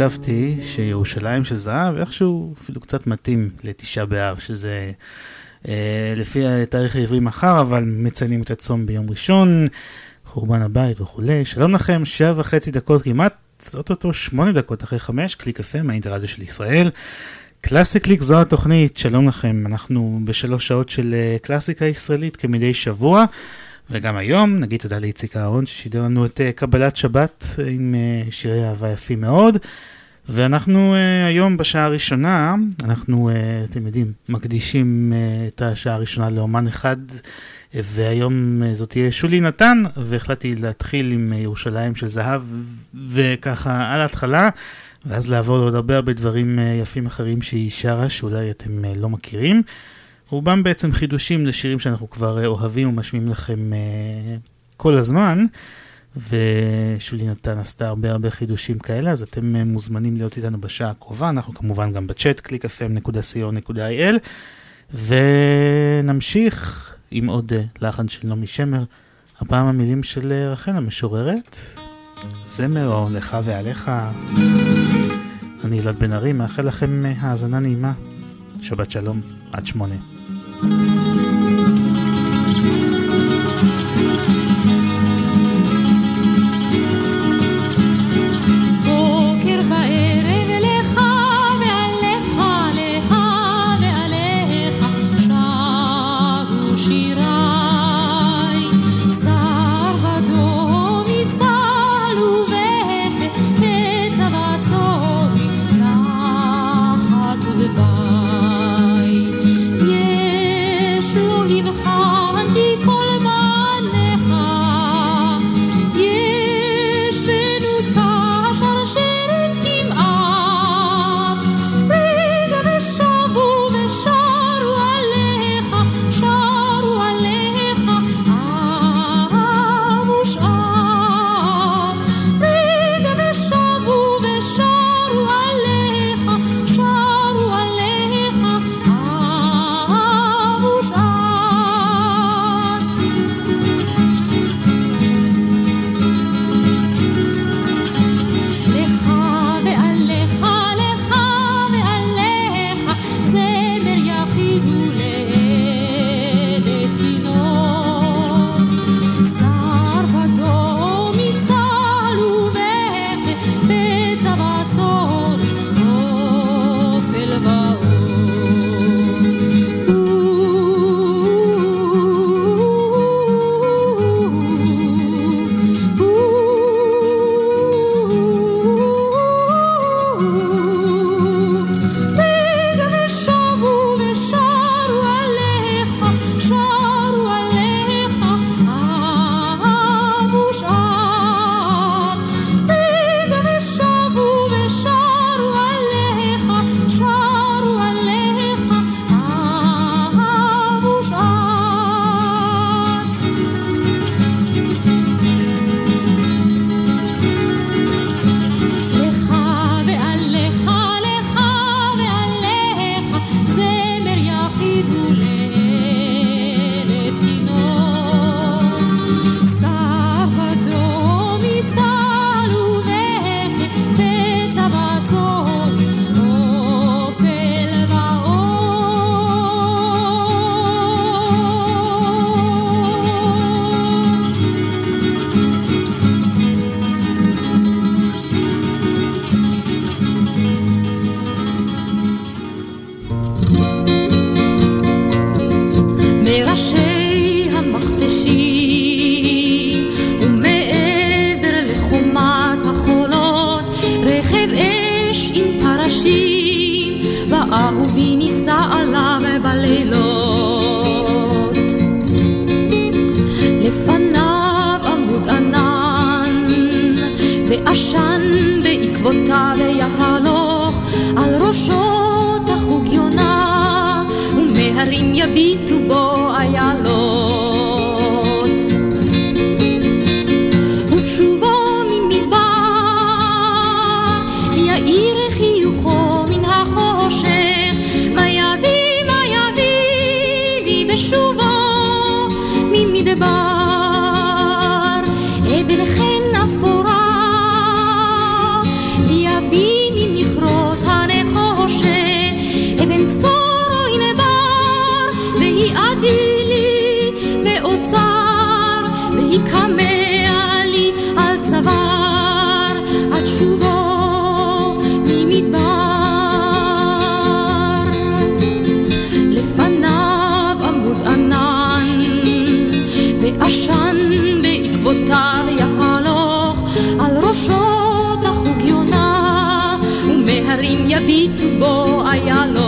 חשבתי שירושלים של זהב איכשהו אפילו קצת מתאים לתשעה באב, שזה אה, לפי התאריך העברי מחר, אבל מציינים את הצום ביום ראשון, חורבן הבית וכולי. שלום לכם, שבע וחצי דקות כמעט, אוטוטו שמונה דקות אחרי חמש, קליק FM, האינטרדיו של ישראל. קלאסי קליק זו התוכנית, שלום לכם, אנחנו בשלוש שעות של אה, קלאסיקה ישראלית כמדי שבוע. וגם היום נגיד תודה לאיציק אהרון ששידר לנו את אה, קבלת שבת עם uh, שירי אהבה יפים מאוד. ואנחנו היום בשעה הראשונה, אנחנו, אתם יודעים, מקדישים את השעה הראשונה לאומן אחד, והיום זאת תהיה שולי נתן, והחלטתי להתחיל עם ירושלים של זהב, וככה על ההתחלה, ואז לעבור לעוד הרבה הרבה דברים יפים אחרים שהיא שרה, שאולי אתם לא מכירים. רובם בעצם חידושים לשירים שאנחנו כבר אוהבים ומשמיעים לכם uh, כל הזמן. ושולי נתן עשתה הרבה הרבה חידושים כאלה, אז אתם uh, מוזמנים להיות איתנו בשעה הקרובה, אנחנו כמובן גם בצ'אט, www.clickfm.co.il ונמשיך עם עוד uh, לחן של נעמי שמר, הפעם המילים של uh, רחל המשוררת, זמר או לך ועליך. אני ילד בן ארי, מאחל לכם uh, האזנה נעימה. שבת שלום, עד שמונה. אבן חן יביטו בו איילות.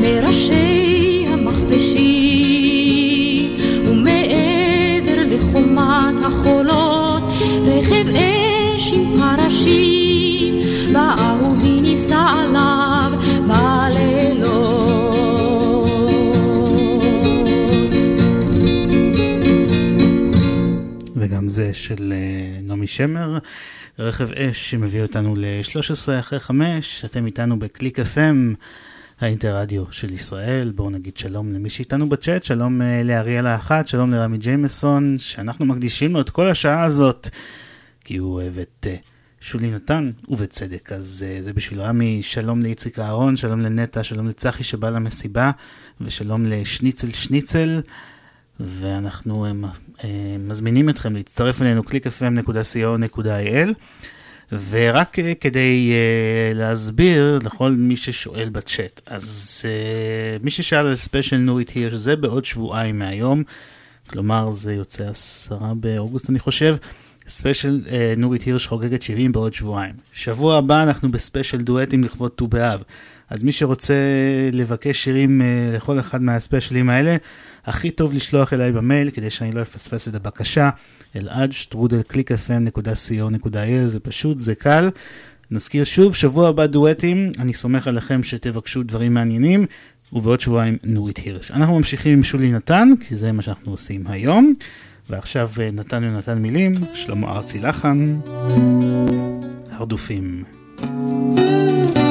מראשי המכתשים ומעבר לחומת החולות רכב אש עם פרשים ואהובי נישא עליו בלילות. וגם זה של אה, נעמי שמר, רכב אש שמביא אותנו ל-13 אחרי 5, אתם איתנו בקליק FM, האינטרדיו של ישראל. בואו נגיד שלום למי שאיתנו בצ'אט, שלום אה, לאריאל האחת, שלום לרמי ג'יימסון, שאנחנו מקדישים לו את כל השעה הזאת, כי הוא אוהב את אה, שולי נתן, ובצדק. אז אה, זה בשביל רמי, שלום לאיציק אהרון, שלום לנטע, שלום לצחי שבא למסיבה, ושלום לשניצל שניצל. ואנחנו מזמינים אתכם להצטרף אלינו clickfm.co.il ורק אה, כדי אה, להסביר לכל מי ששואל בצ'אט, אז אה, מי ששאל על ספיישל נורית הירש זה בעוד שבועיים מהיום, כלומר זה יוצא עשרה באוגוסט אני חושב, ספיישל אה, נורית הירש חוגגת 70 בעוד שבועיים. שבוע הבא אנחנו בספיישל דואטים לכבוד ט"ו באב. אז מי שרוצה לבקש שירים אה, לכל אחד מהספיישלים האלה, הכי טוב לשלוח אליי במייל כדי שאני לא אפספס את הבקשה, אלעד שטרודל clickfm.co.il, זה פשוט, זה קל. נזכיר שוב, שבוע הבא דואטים, אני סומך עליכם שתבקשו דברים מעניינים, ובעוד שבועיים נורית הירש. אנחנו ממשיכים עם שולי נתן, כי זה מה שאנחנו עושים היום. ועכשיו אה, נתן ונתן מילים, שלמה ארצי לחן, הרדופים. לא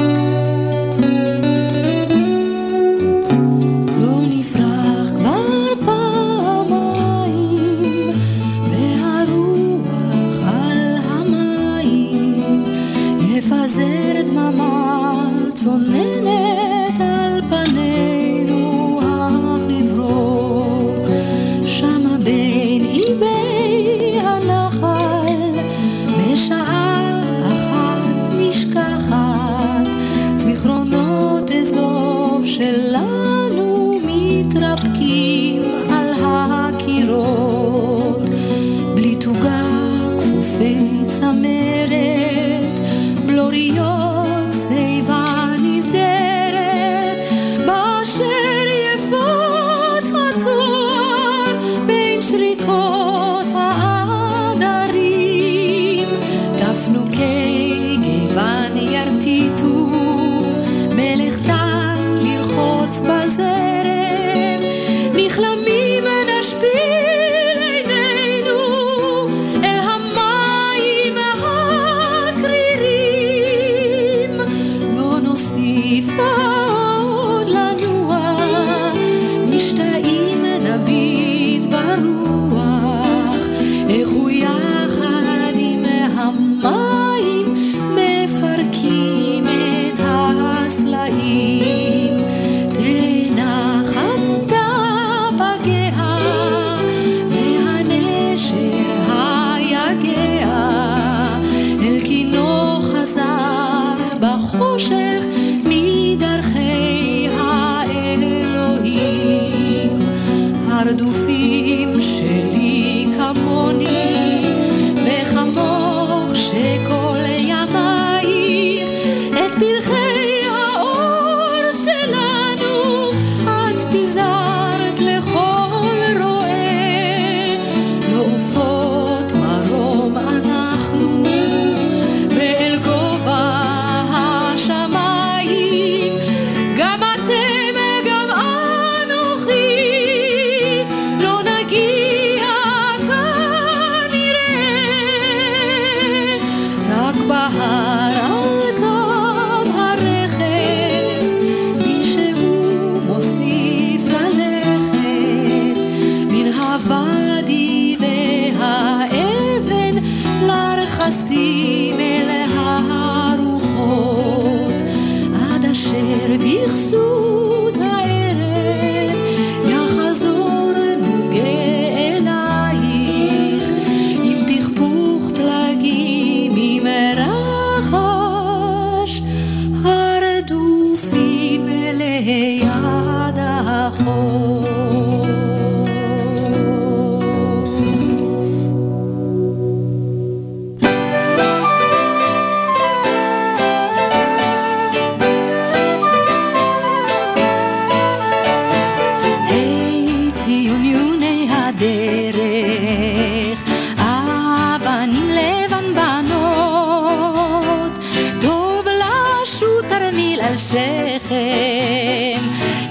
על שכם,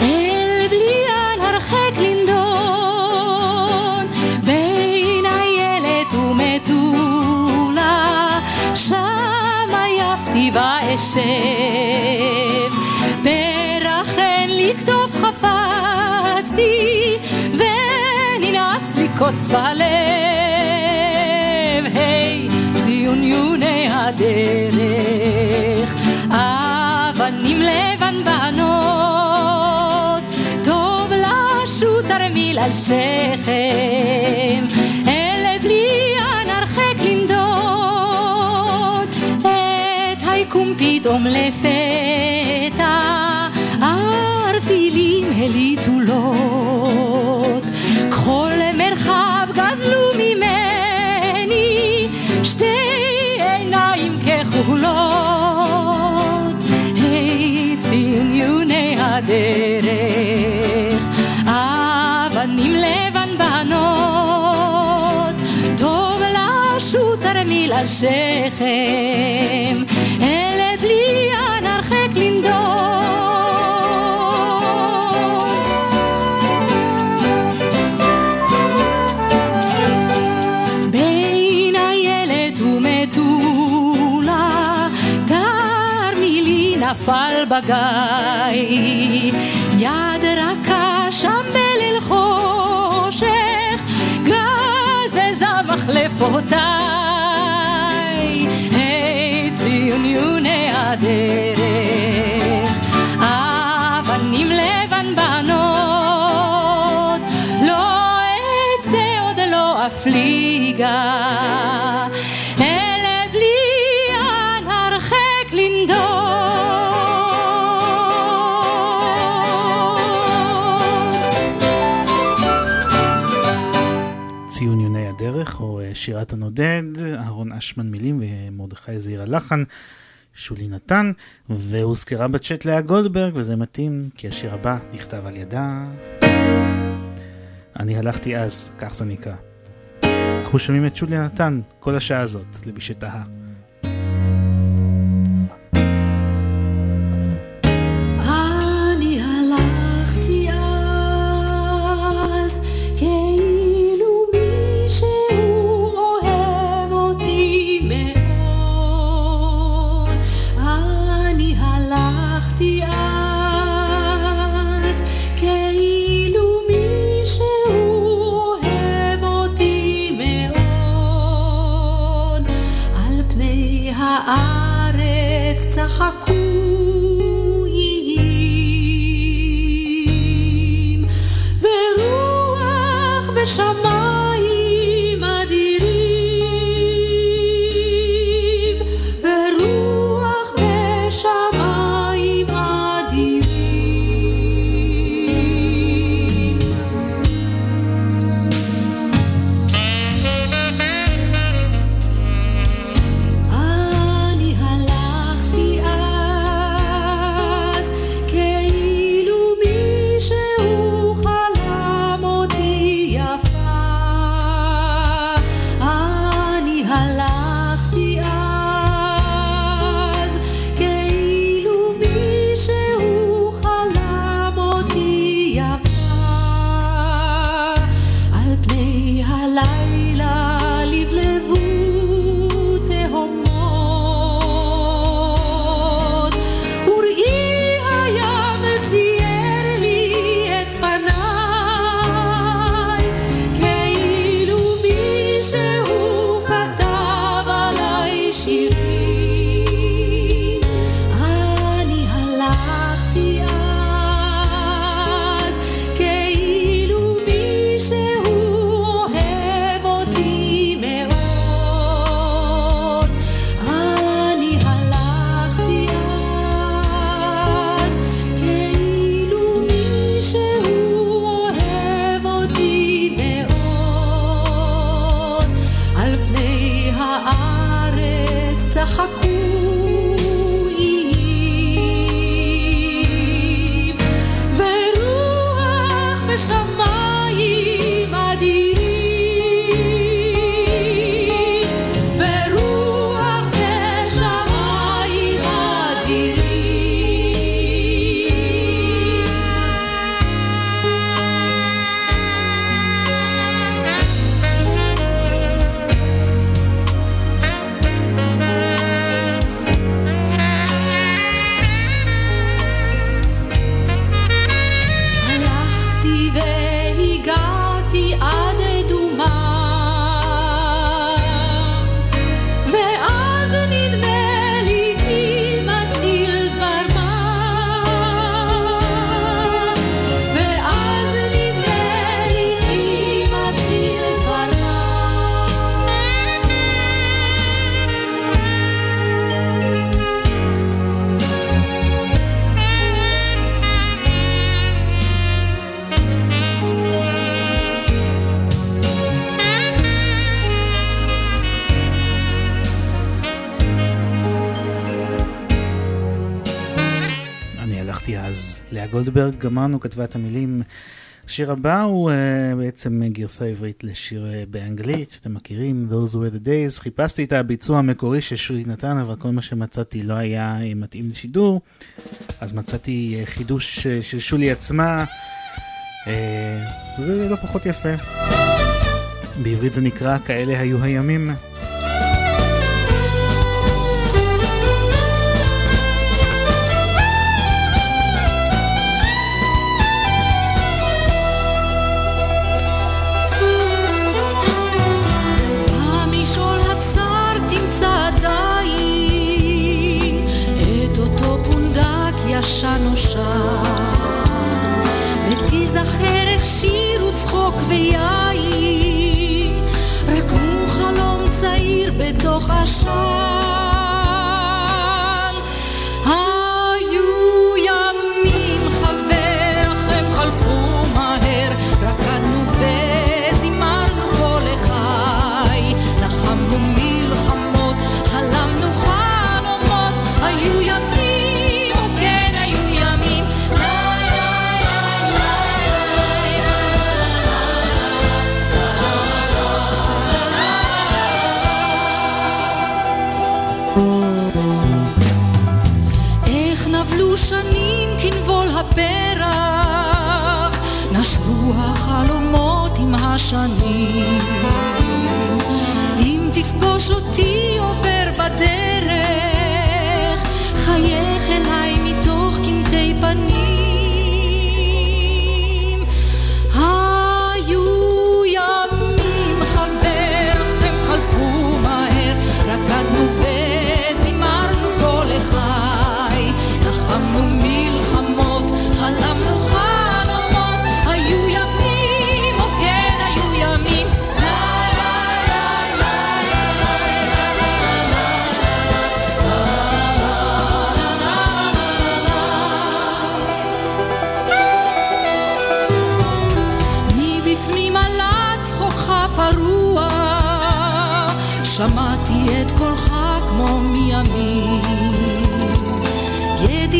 אל בליעל הרחק לנדון, בין איילת ומטולה, שם עייפתי ואשב, ברחן לקטוף חפצתי, וננעץ לי קוץ בלב, היי, ציון יוני הדרך, אבנים לבן בנות, טוב לשוט תרמיל על שכם, אלה בלי הנרחק לנדוד, את היקום פתאום לפתע, ערפילים הליטו לוט, כחול מרחב גזלו ממני, שתי עיניים כחולות, הדרך, אבנים לבן בנות, טוב לשוט תרמיל על שכם, אלה בלי הנרחק לנדוד. נפל בגיא, שירת הנודד, אהרון אשמן מילים ומרדכי זעיר הלחן, שולי נתן, והוזכרה בצ'אט לאה גולדברג, וזה מתאים, כי השיר הבא נכתב על ידה. אני הלכתי אז, כך זה נקרא. אנחנו שומעים את שולי נתן כל השעה הזאת, למי שתהה. לאה גולדברג, גמרנו, כתבה את המילים. השיר הבא הוא uh, בעצם גרסה עברית לשיר uh, באנגלית, שאתם מכירים, Those were the days. חיפשתי את הביצוע המקורי ששולי נתן, אבל כל מה שמצאתי לא היה uh, מתאים לשידור. אז מצאתי uh, חידוש uh, של שולי עצמה. Uh, זה לא פחות יפה. בעברית זה נקרא כאלה היו הימים. ויין, רקמו חלום צעיר בתוך עשן. השנים. אם תפגוש אותי עובר בדרך,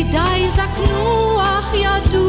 ידידיי זקנו אך ידוע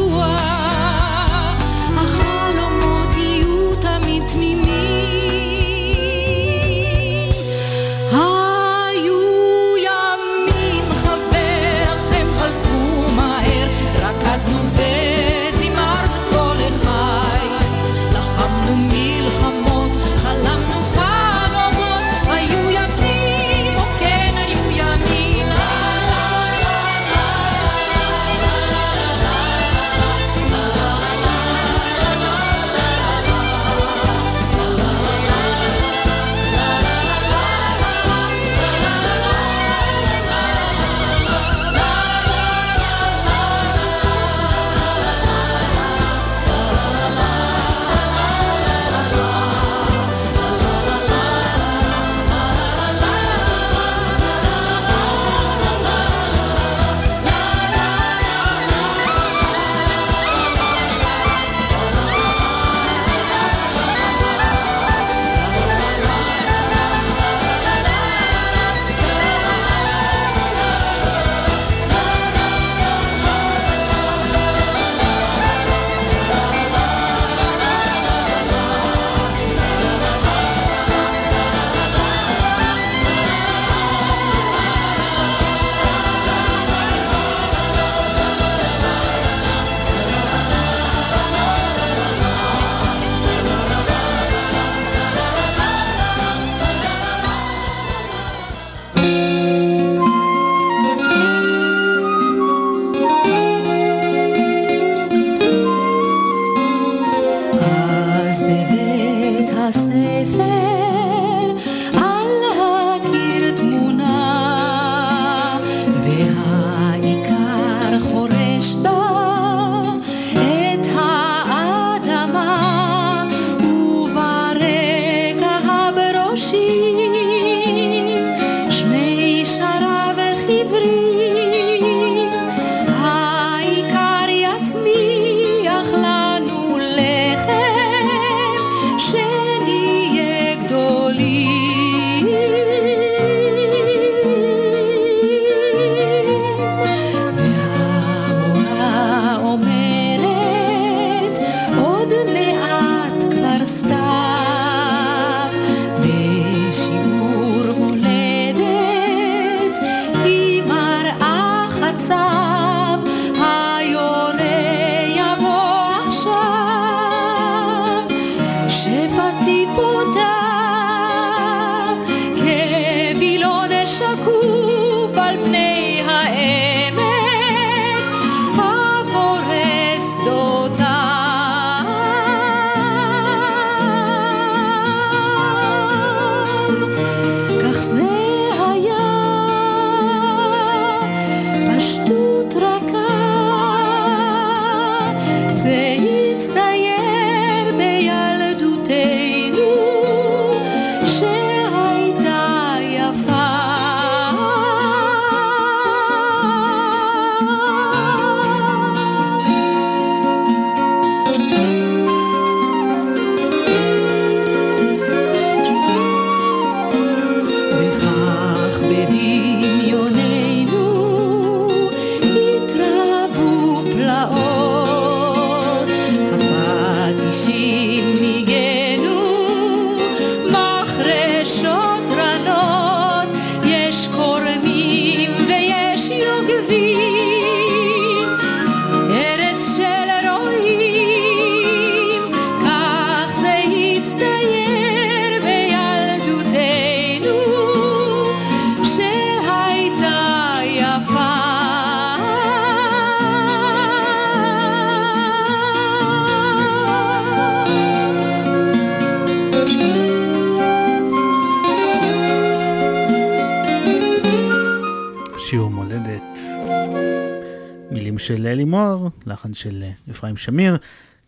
של אלי מוהר, לחן של אפרים שמיר,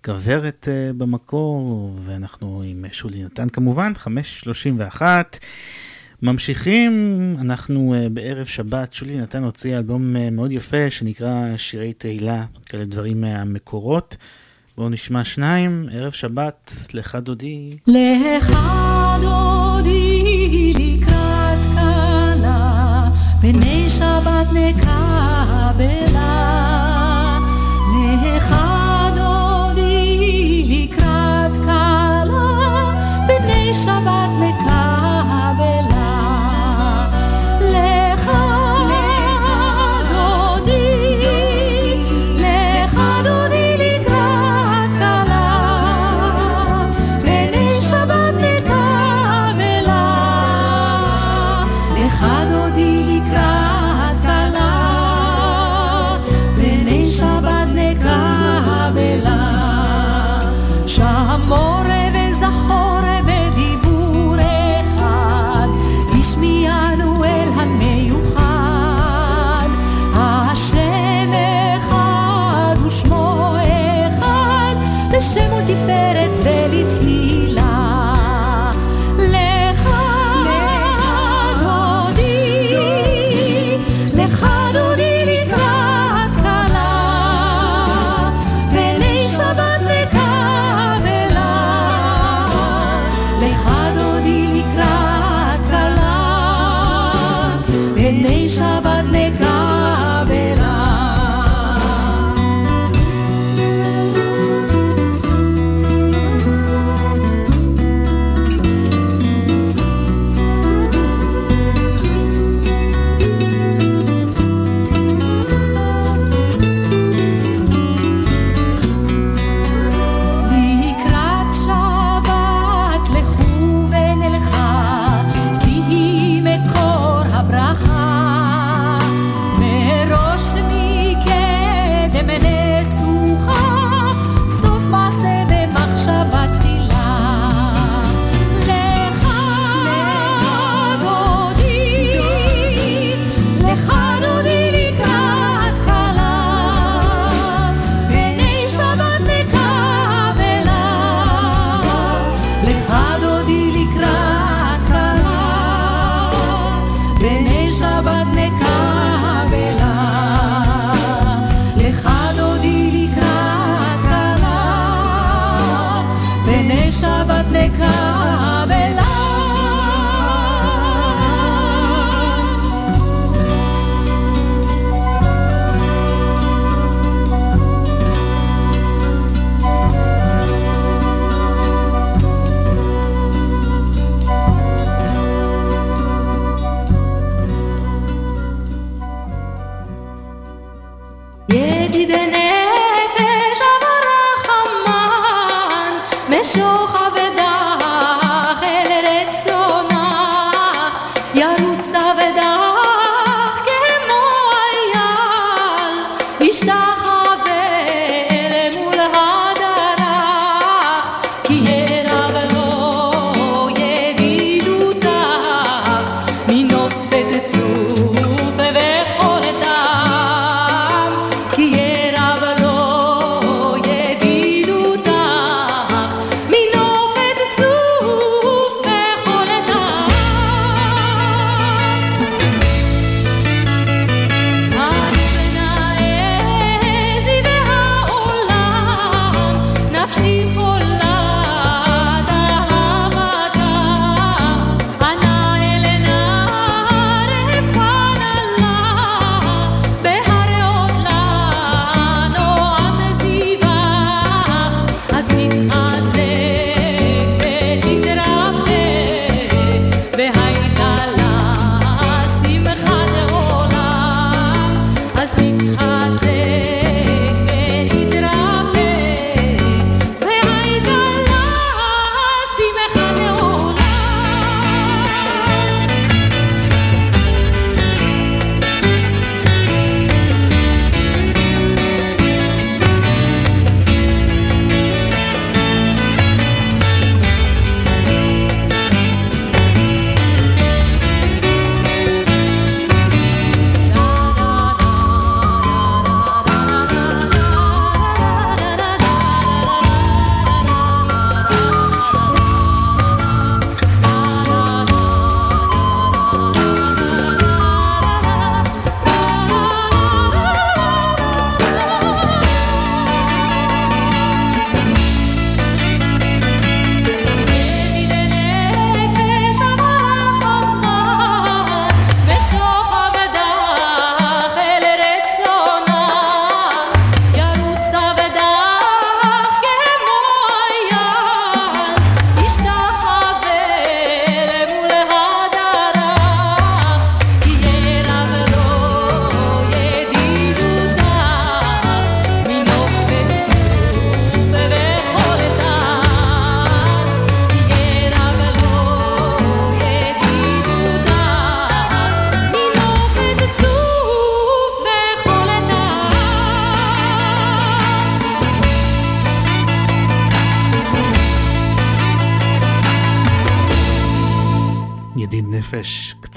כוורת במקור, ואנחנו עם שולי נתן כמובן, 5.31. ממשיכים, אנחנו בערב שבת, שולי נתן הוציא אלבום מאוד יפה שנקרא שירי תהילה, כאלה דברים מהמקורות. בואו נשמע שניים, ערב שבת, לך דודי. לך דודי לקראת כלה, בני שבת נקבלה.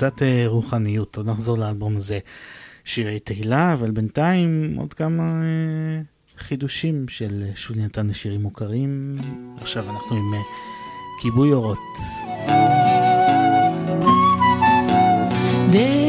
קצת אה, רוחניות. עוד נחזור לאלבום הזה. שירי תהילה, אבל בינתיים עוד כמה אה, חידושים של אה, שולי נתן לשירים מוכרים. עכשיו אנחנו עם כיבוי אורות. There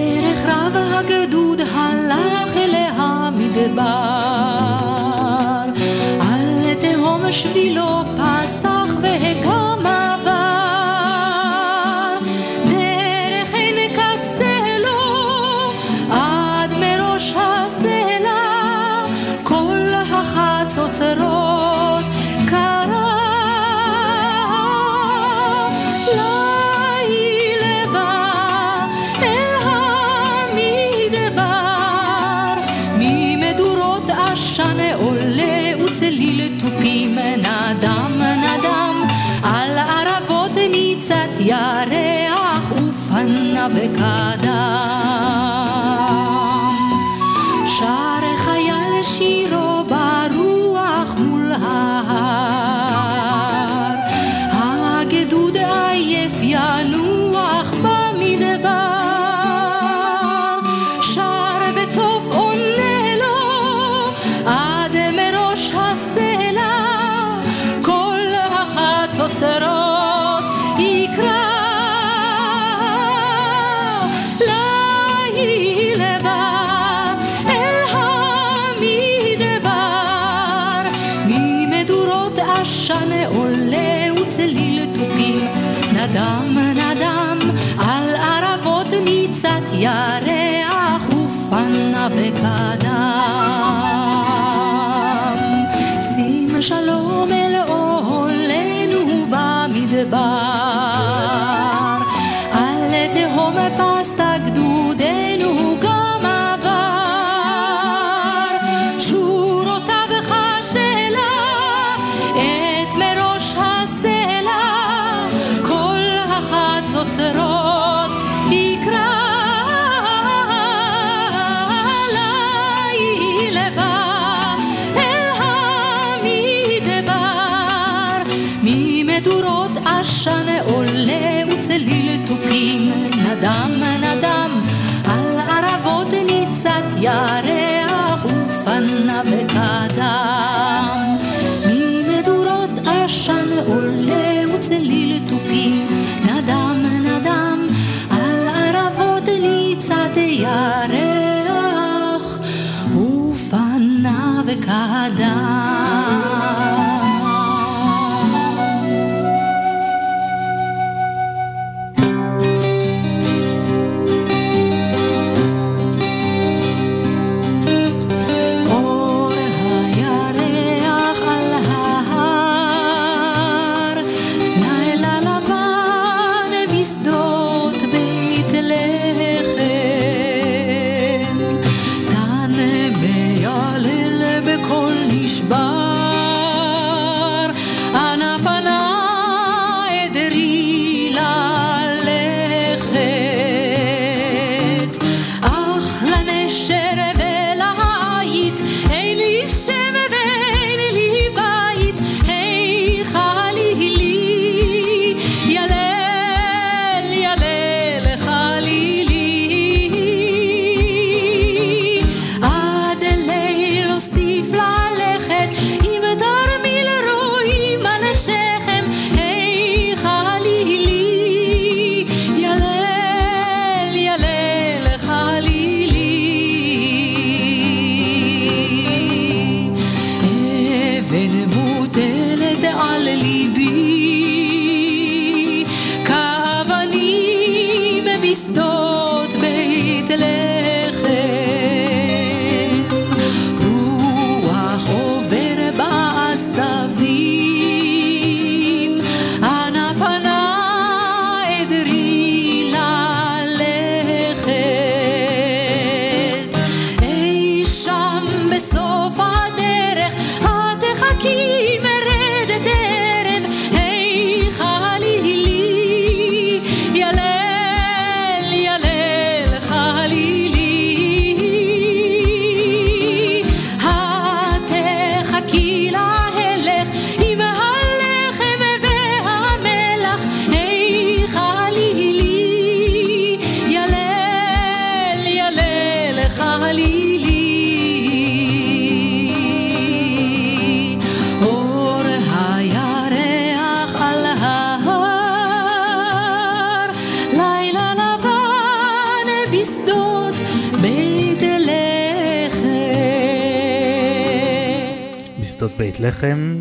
בית לחם.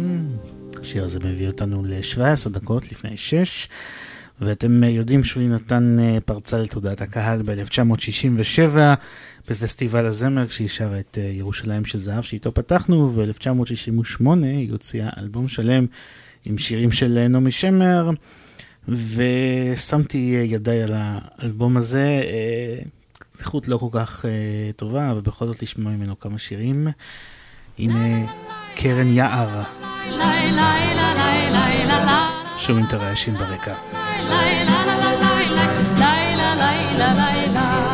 השיר הזה מביא אותנו ל-17 דקות לפני 6, ואתם יודעים שהוא נתן אה, פרצה לתודעת הקהל ב-1967 בפסטיבל הזמר, כשהיא שרה את אה, ירושלים של זהב, שאיתו פתחנו, וב-1968 היא הוציאה אלבום שלם עם שירים של אה, נעמי שמר, ושמתי ידיי על האלבום הזה. איכות לא כל כך טובה, אבל בכל זאת לשמוע ממנו כמה שירים. הנה קרן יער. שומעים את הרעשים ברקע. גם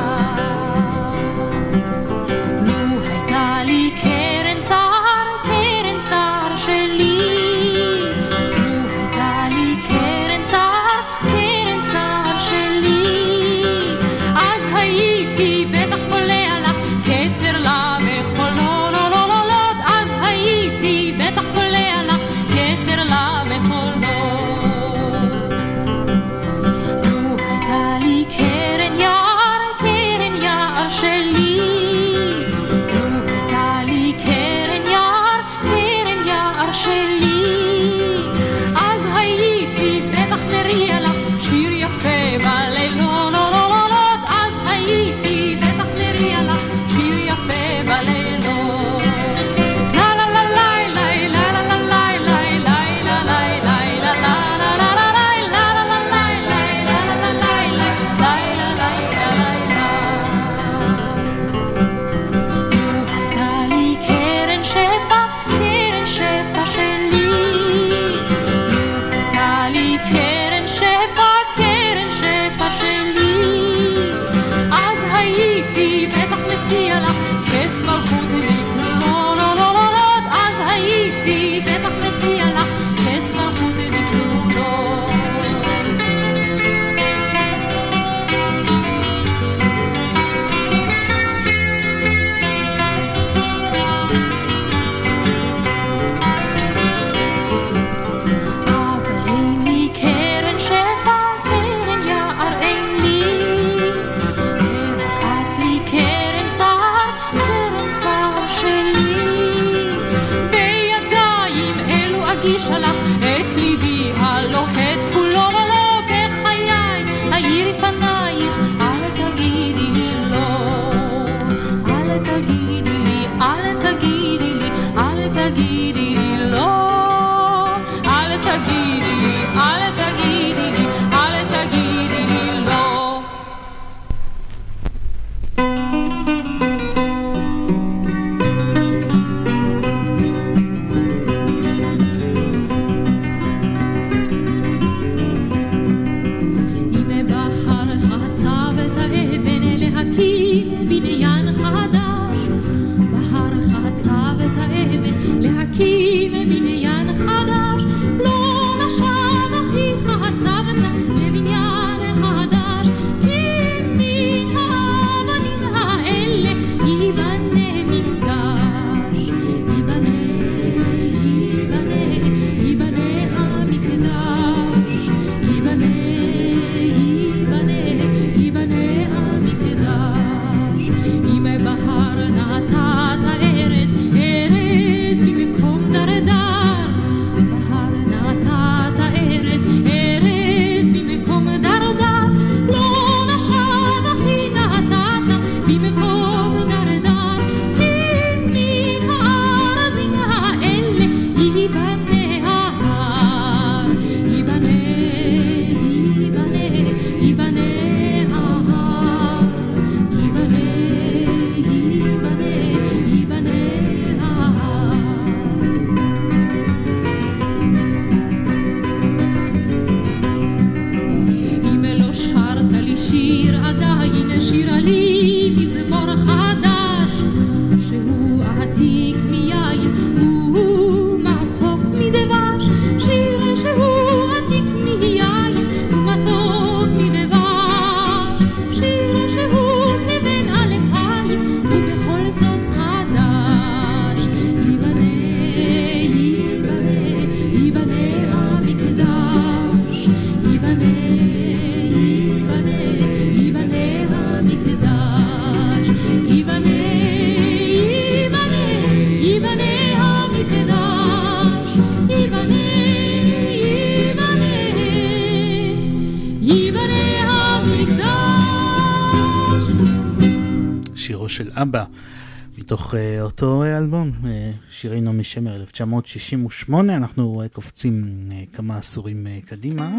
משמר 1968, אנחנו אה, קופצים אה, כמה עשורים אה, קדימה,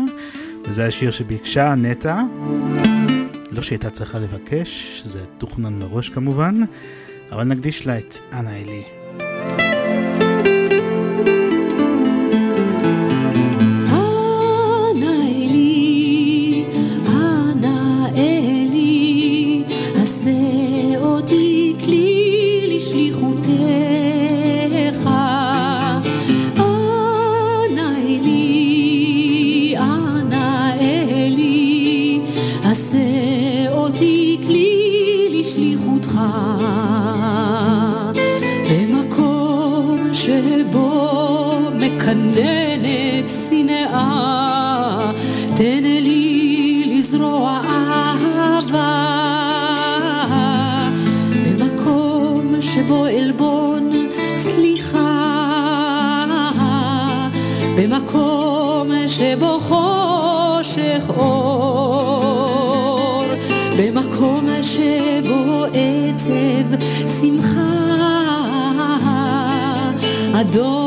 וזה השיר שביקשה נטע, לא שהייתה צריכה לבקש, זה תוכנן מראש כמובן, אבל נקדיש לה את אנה אלי. door.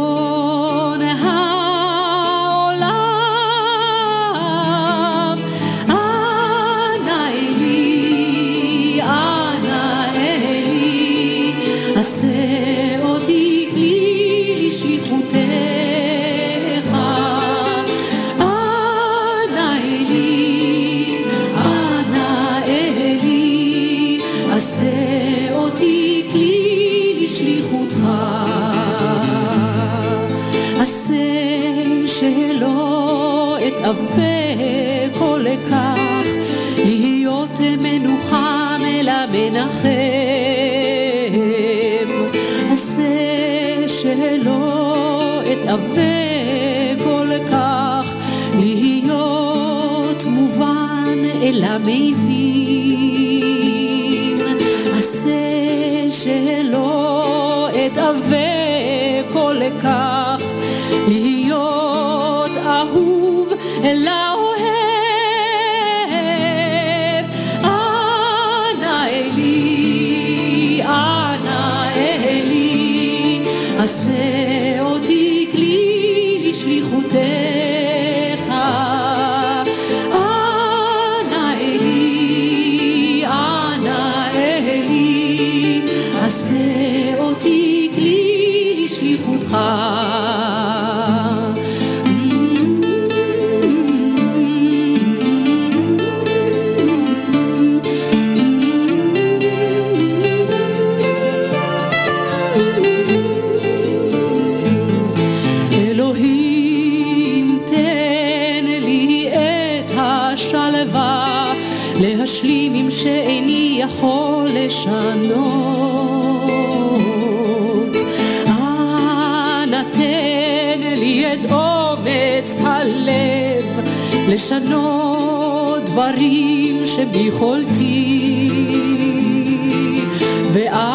לשנות דברים שביכולתי ואז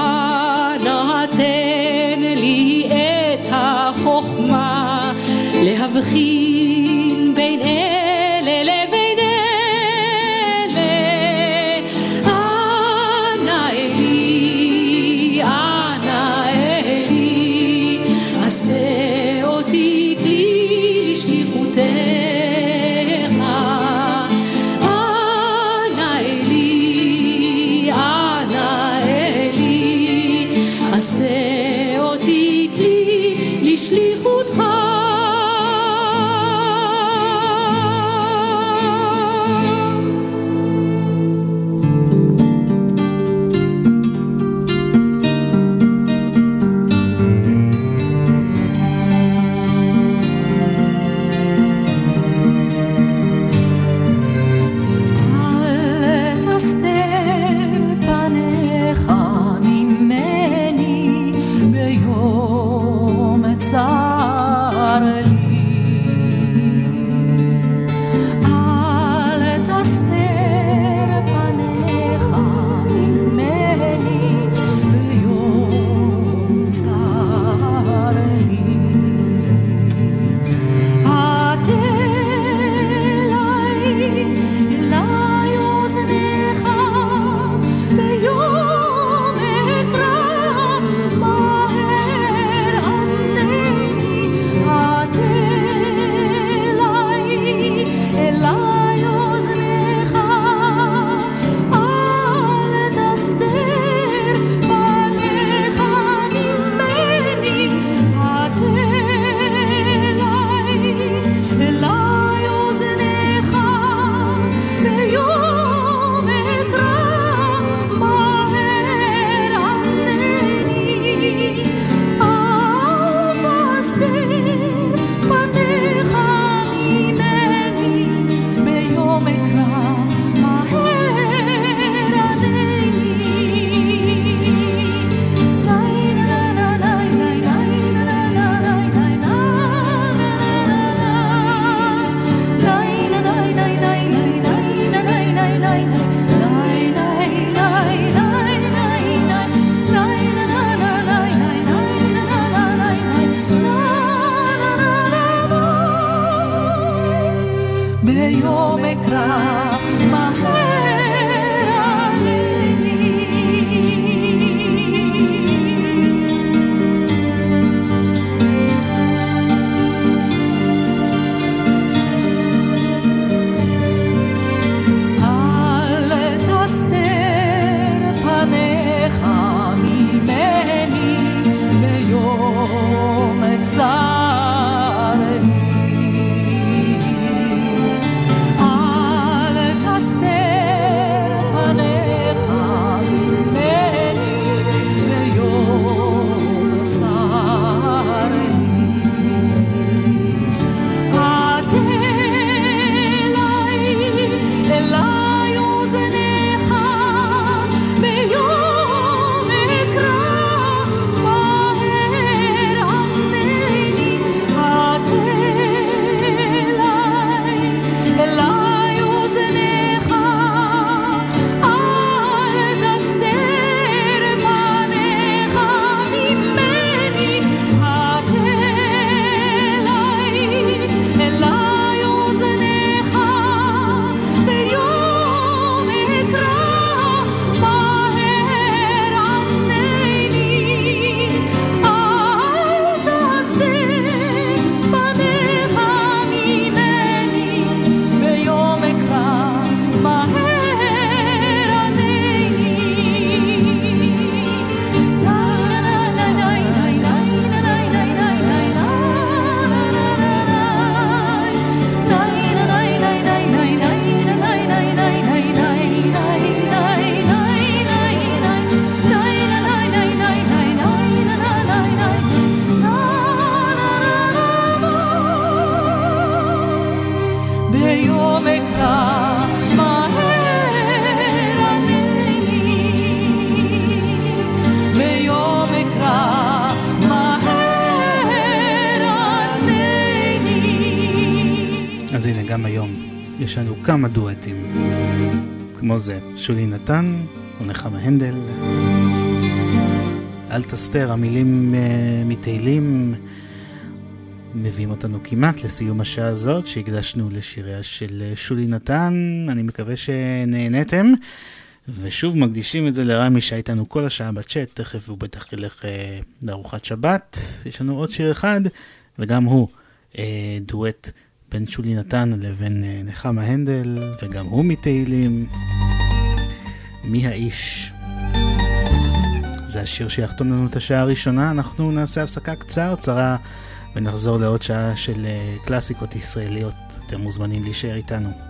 אל תסתר, המילים uh, מתהילים מביאים אותנו כמעט לסיום השעה הזאת שהקדשנו לשיריה של אה, שולי נתן. אני מקווה שנהנתם. ושוב מקדישים את זה לרמי שהיה איתנו כל השעה בצ'אט, תכף הוא בטח ילך אה, לארוחת שבת. יש לנו עוד שיר אחד, וגם הוא אה, דואט בין שולי נתן לבין אה, נחמה הנדל, וגם הוא מתהילים. מי האיש? זה השיר שיחתום לנו את השעה הראשונה, אנחנו נעשה הפסקה קצרצרה ונחזור לעוד שעה של אה, קלאסיקות ישראליות. אתם מוזמנים להישאר איתנו.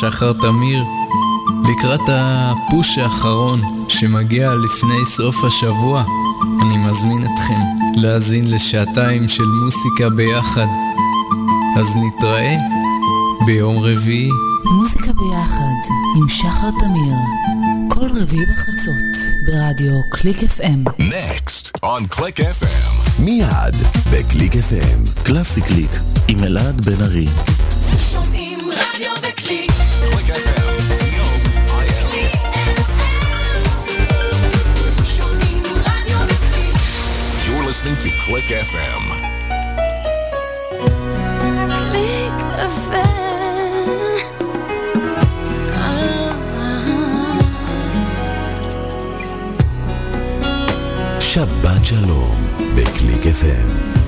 שחר תמיר. לקראת הפוש האחרון שמגיע לפני סוף השבוע, אני מזמין אתכם להאזין לשעתיים של מוסיקה ביחד. אז נתראה ביום רביעי. מוזיקה ביחד עם שחר תמיר, כל רביעי בחצות ברדיו קליק FM. Next. on Click FM. מיד בקליק FM. קלאסי קליק עם אלעד בן ארי.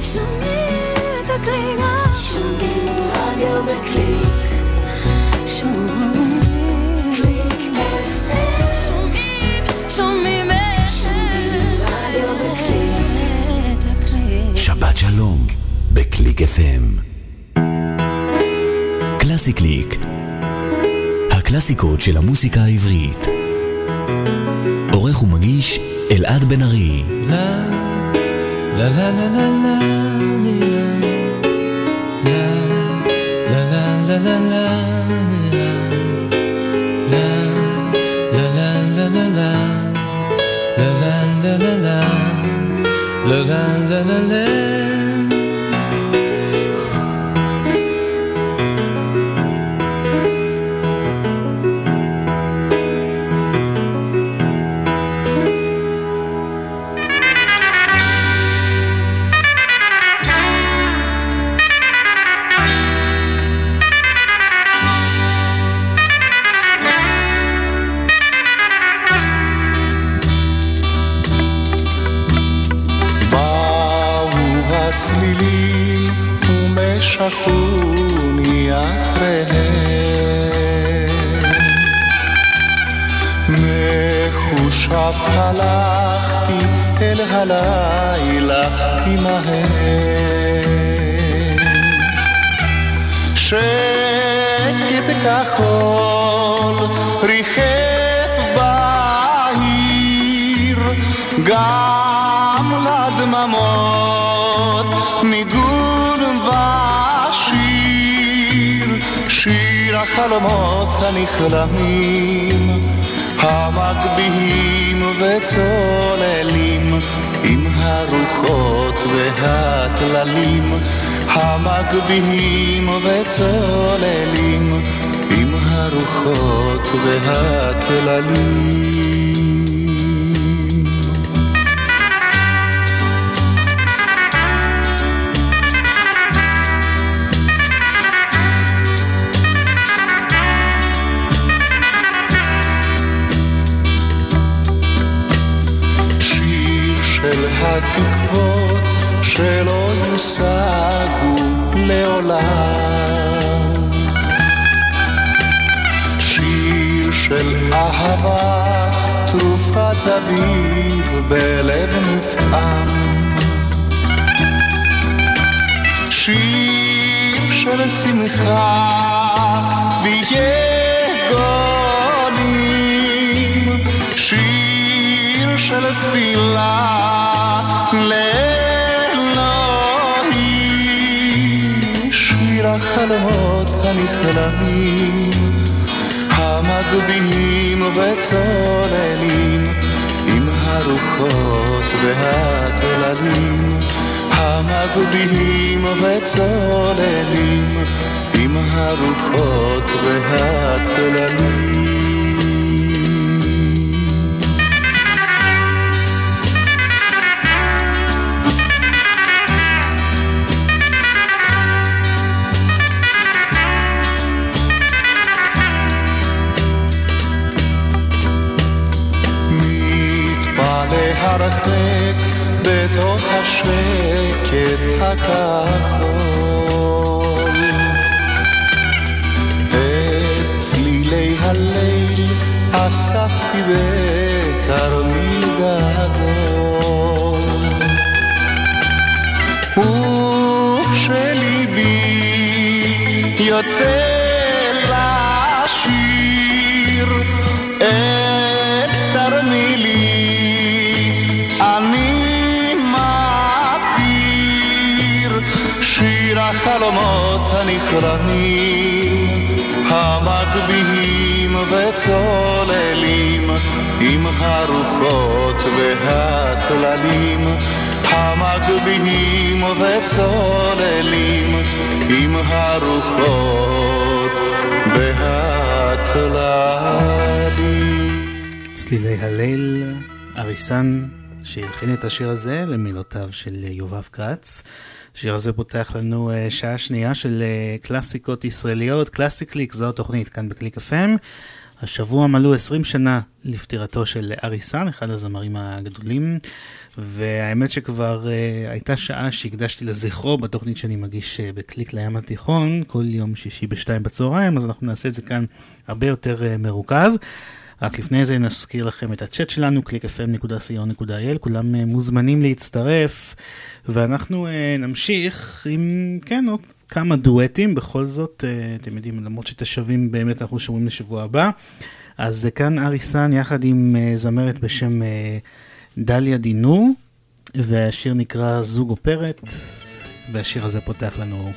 שומעים את הקליק, שומעים רדיו בקליק. קליק FM. קלאסי קליק. הקלאסיקות של המוסיקה העברית. עורך ומגיש אלעד בן ארי. לה la la la la הלכתי אל הלילה עמהם. שקט כחול ריחף בעיר, גם לדממות ניגון ושיר, שיר החלומות הנכלמים. וצוללים עם הרוחות והטללים המגביהים וצוללים עם הרוחות והטללים התקוות שלא יושגו לעולם. שיר של אהבה, תרופת אביב בלב נפעם. שיר של שמחה ויגונים. של תפילה לאלוהים. שיר החלומות הנכלמים המגביהים וצוללים עם הרוחות והטללים המגביהים וצוללים עם הרוחות והטללים הרחק בתוך השקט הכחול. את צלילי הליל אספתי בתרמיל גדול. וכשליבי יוצא וצוללים, עם הרוחות והטללים, המגביהים וצוללים, עם הרוחות והטללים. צלילי הליל, אריסן שהלחין את השיר הזה למילותיו של יובב כץ. השיר הזה פותח לנו אה, שעה שנייה של אה, קלאסיקות ישראליות, קלאסיקליק, זו התוכנית כאן בקליק FM. השבוע מלאו 20 שנה לפטירתו של ארי סאן, אחד הזמרים הגדולים, והאמת שכבר uh, הייתה שעה שהקדשתי לזכרו בתוכנית שאני מגיש uh, בקליק לים התיכון, כל יום שישי בשתיים בצהריים, אז אנחנו נעשה את זה כאן הרבה יותר uh, מרוכז. רק לפני זה נזכיר לכם את הצ'אט שלנו, www.clickfm.co.il, כולם אה, מוזמנים להצטרף, ואנחנו uh, נמשיך עם, כן, עוד כמה דואטים, בכל זאת, uh, אתם יודעים, למרות שאת השווים באמת אנחנו שומעים לשבוע הבא. אז כאן אריסן יחד עם זמרת בשם דליה דינור, והשיר נקרא זוג אופרת, והשיר הזה פותח לנו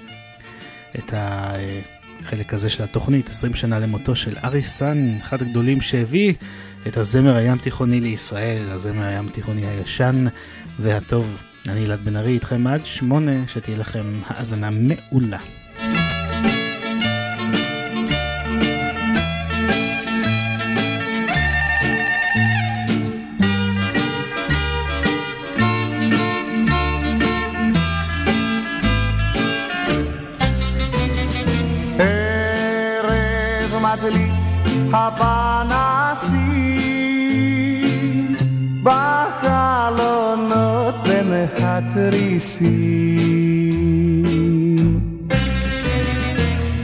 את ה... החלק הזה של התוכנית, 20 שנה למותו של ארי סאן, אחד הגדולים שהביא את הזמר הים תיכוני לישראל, הזמר הים תיכוני הישן והטוב. אני אלעד בן ארי איתכם עד שמונה, שתהיה לכם האזנה מעולה. הפנסים בחלונות בין התריסים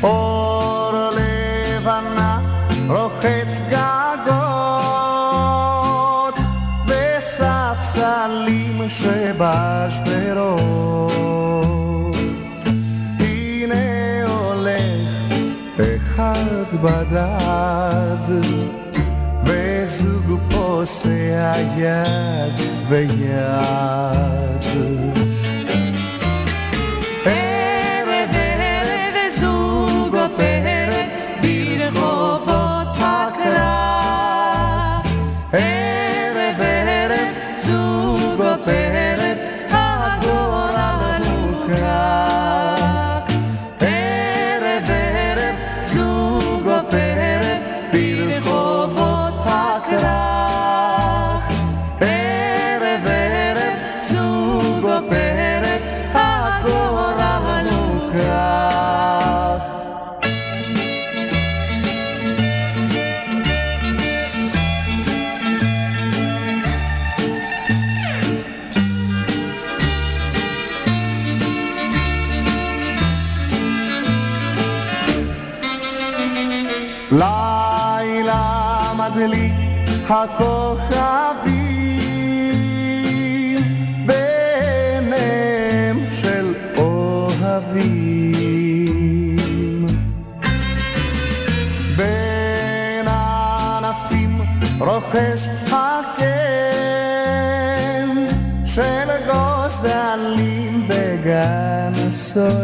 אור לבנה רוחץ גגות וספסלים שבשדרות אחד בדד וזוג פוסע יד ביד לילה מדליק הכוכבים ביניהם של אוהבים. בין הענפים רוכש הקן של גוזלים בגן סואן.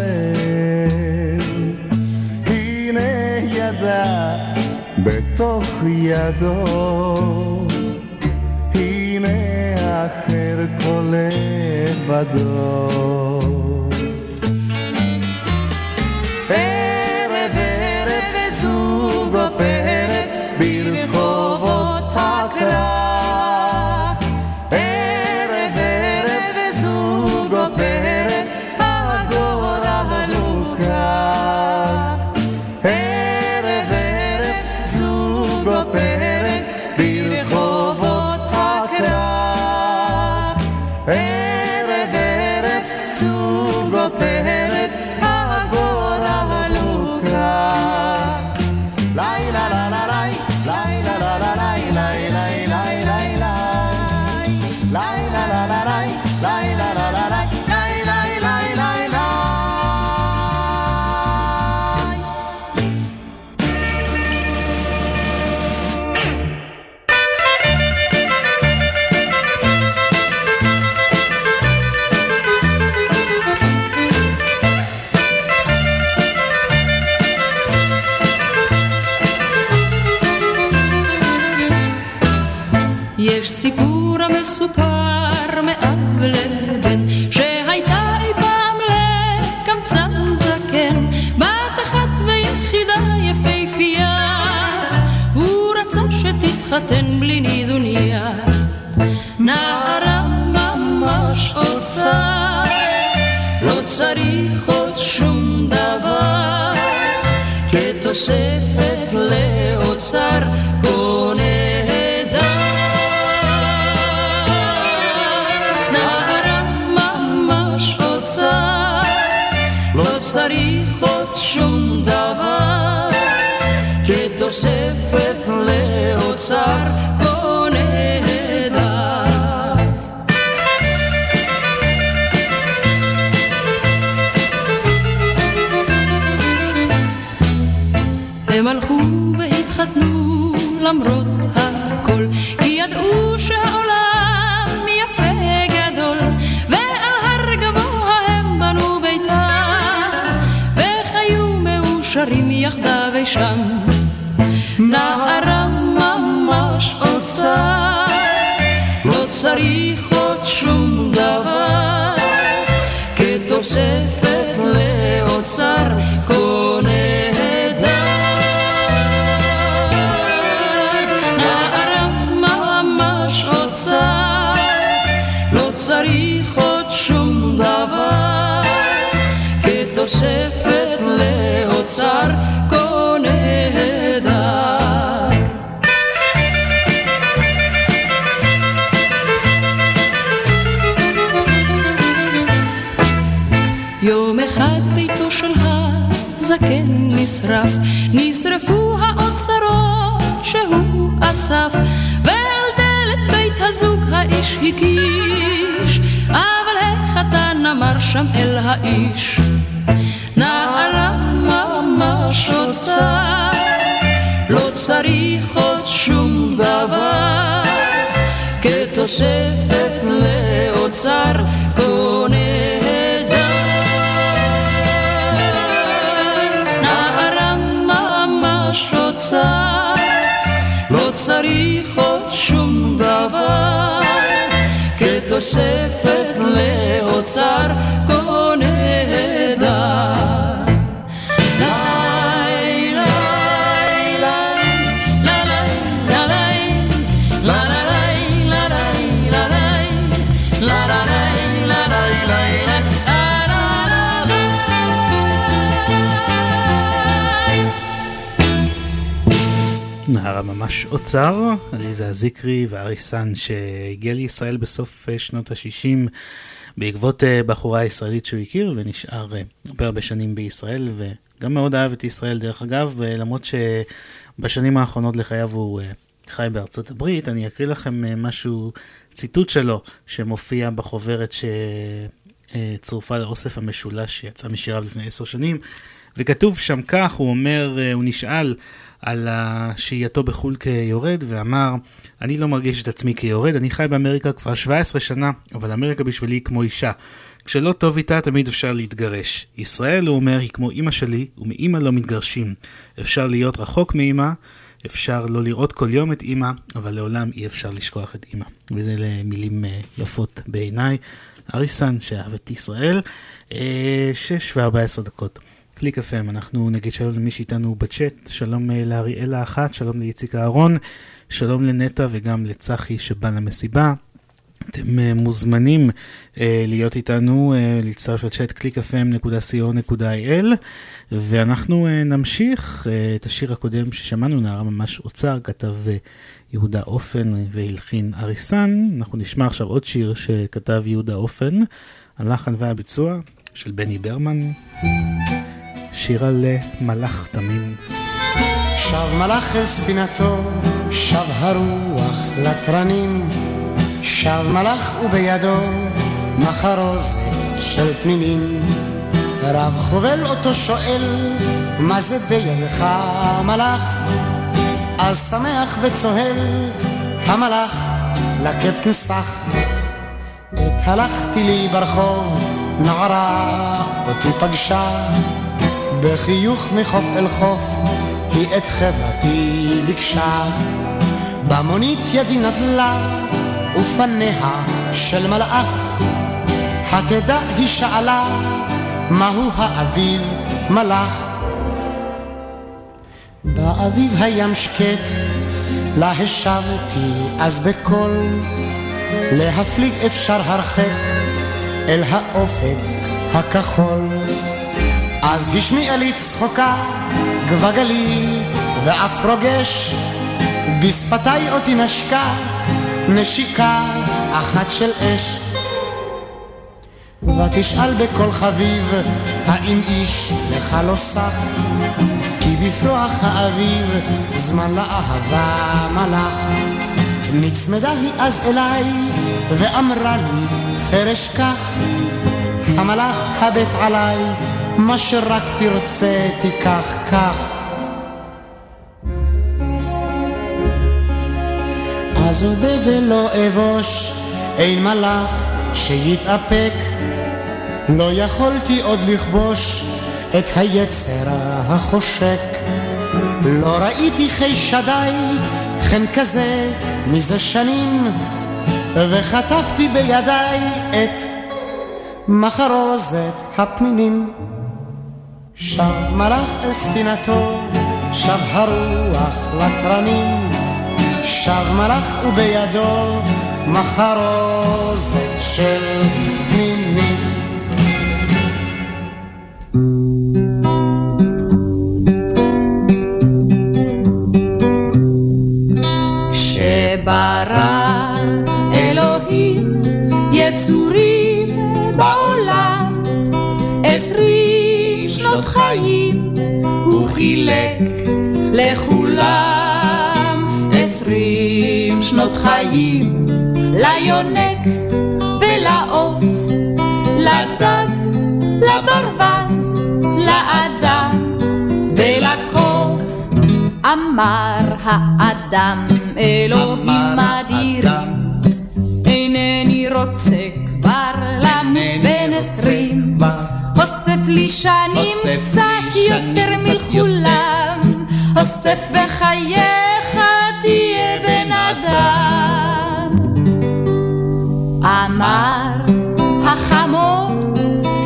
הנה ידה בתוך ידו. הנה אחר כל לבדו כתוספת לאוצר קונה נערה ממש אוצר, לא צריך עוד שום דבר, כתוספת לאוצר למרות הכל, כי ידעו שהעולם יפה גדול, ועל הר גבוה הם בנו ביתם, וחיו מאושרים יחדיו אי שם. נערה ממש אוצר, לא צריך אסף, ואל דלת בית הזוג האיש הגיש, אבל החתן אמר שם אל האיש, נערה ממש אוצר, לא צריך עוד שום דבר, כתוספת לאוצר כתוספת לאוצר כה נהדר. ממש אוצר, עליזה זיקרי וארי סאן שהגיע לישראל בסוף אה, שנות ה-60 בעקבות אה, בחורה ישראלית שהוא הכיר ונשאר אה, הרבה הרבה שנים בישראל וגם מאוד אהב את ישראל דרך אגב, למרות שבשנים האחרונות לחייו הוא חי בארצות הברית, אני אקריא לכם משהו, ציטוט שלו שמופיע בחוברת שצורפה לאוסף המשולש שיצא משיריו לפני עשר שנים וכתוב שם כך, הוא אומר, הוא נשאל על שהייתו בחו"ל כיורד, ואמר, אני לא מרגיש את עצמי כיורד, אני חי באמריקה כבר 17 שנה, אבל אמריקה בשבילי היא כמו אישה. כשלא טוב איתה תמיד אפשר להתגרש. ישראל, הוא אומר, היא כמו אימא שלי, ומאימא לא מתגרשים. אפשר להיות רחוק מאימא, אפשר לא לראות כל יום את אימא, אבל לעולם אי אפשר לשכוח את אימא. וזה למילים יפות בעיניי. אריסן, שאהב את ישראל, 6 ו-14 דקות. קליק FM, אנחנו נגיד שלום למי שאיתנו בצ'אט, שלום לאריאלה אחת, שלום לאיציק אהרון, שלום לנטע וגם לצחי שבא למסיבה. אתם uh, מוזמנים uh, להיות איתנו, uh, להצטרף לצ'אט clickfm.co.il ואנחנו uh, נמשיך uh, את השיר הקודם ששמענו, נערה ממש אוצר, כתב uh, יהודה אופן והלחין אריסן. אנחנו נשמע עכשיו עוד שיר שכתב יהודה אופן, הלחן והביצוע של בני ברמן. שיר על מלאך תמים. שב מלאך אל ספינתו, שב הרוח לתרנים, שב מלאך ובידו מחרוזת של פנינים. רב חובל אותו שואל, מה זה בידך מלאך? אז שמח וצוהל, המלאך לקט נסח. עת הלכתי לי ברחוב, נערה אותי פגשה בחיוך מחוף אל חוף, היא את חברתי ביקשה. במונית ידי נטלה, ופניה של מלאך. התדע היא שאלה, מהו האביב מלאך? באביב הים שקט, לה השבתי אז בקול, להפליג אפשר הרחק אל האופק הכחול. אז השמיע לי צחוקה, גבגלי ואף רוגש, בשפתיי אותי נשקה, נשיקה אחת של אש. ותשאל בקול חביב, האם איש לך לא סח? כי בפרוח האביב זמן לאהבה מלאך. נצמדה היא אז אליי ואמרה לי פרש כך המלאך הבט עליי מה שרק תרצה תיקח כך אז אודה ולא אבוש אין מלאך שיתאפק. לא יכולתי עוד לכבוש את היצר החושק. לא ראיתי חי שדי חן כזה מזה שנים. וחטפתי בידיי את מחרוזת הפנינים שב מלאך אל ספינתו, שב הרוח לתרנים, שב מלאך ובידו מחרוזת של פנינים. חיים הוא חילק לכולם עשרים שנות חיים ליונק ולעוף לדג לברווז לאדם ולקוף. אמר האדם אלוהים אדיר אינני רוצה כבר למות בן עשרים אוסף לי שנים קצת יותר מכולם אוסף בחייך תהיה בן אדם. אמר החמור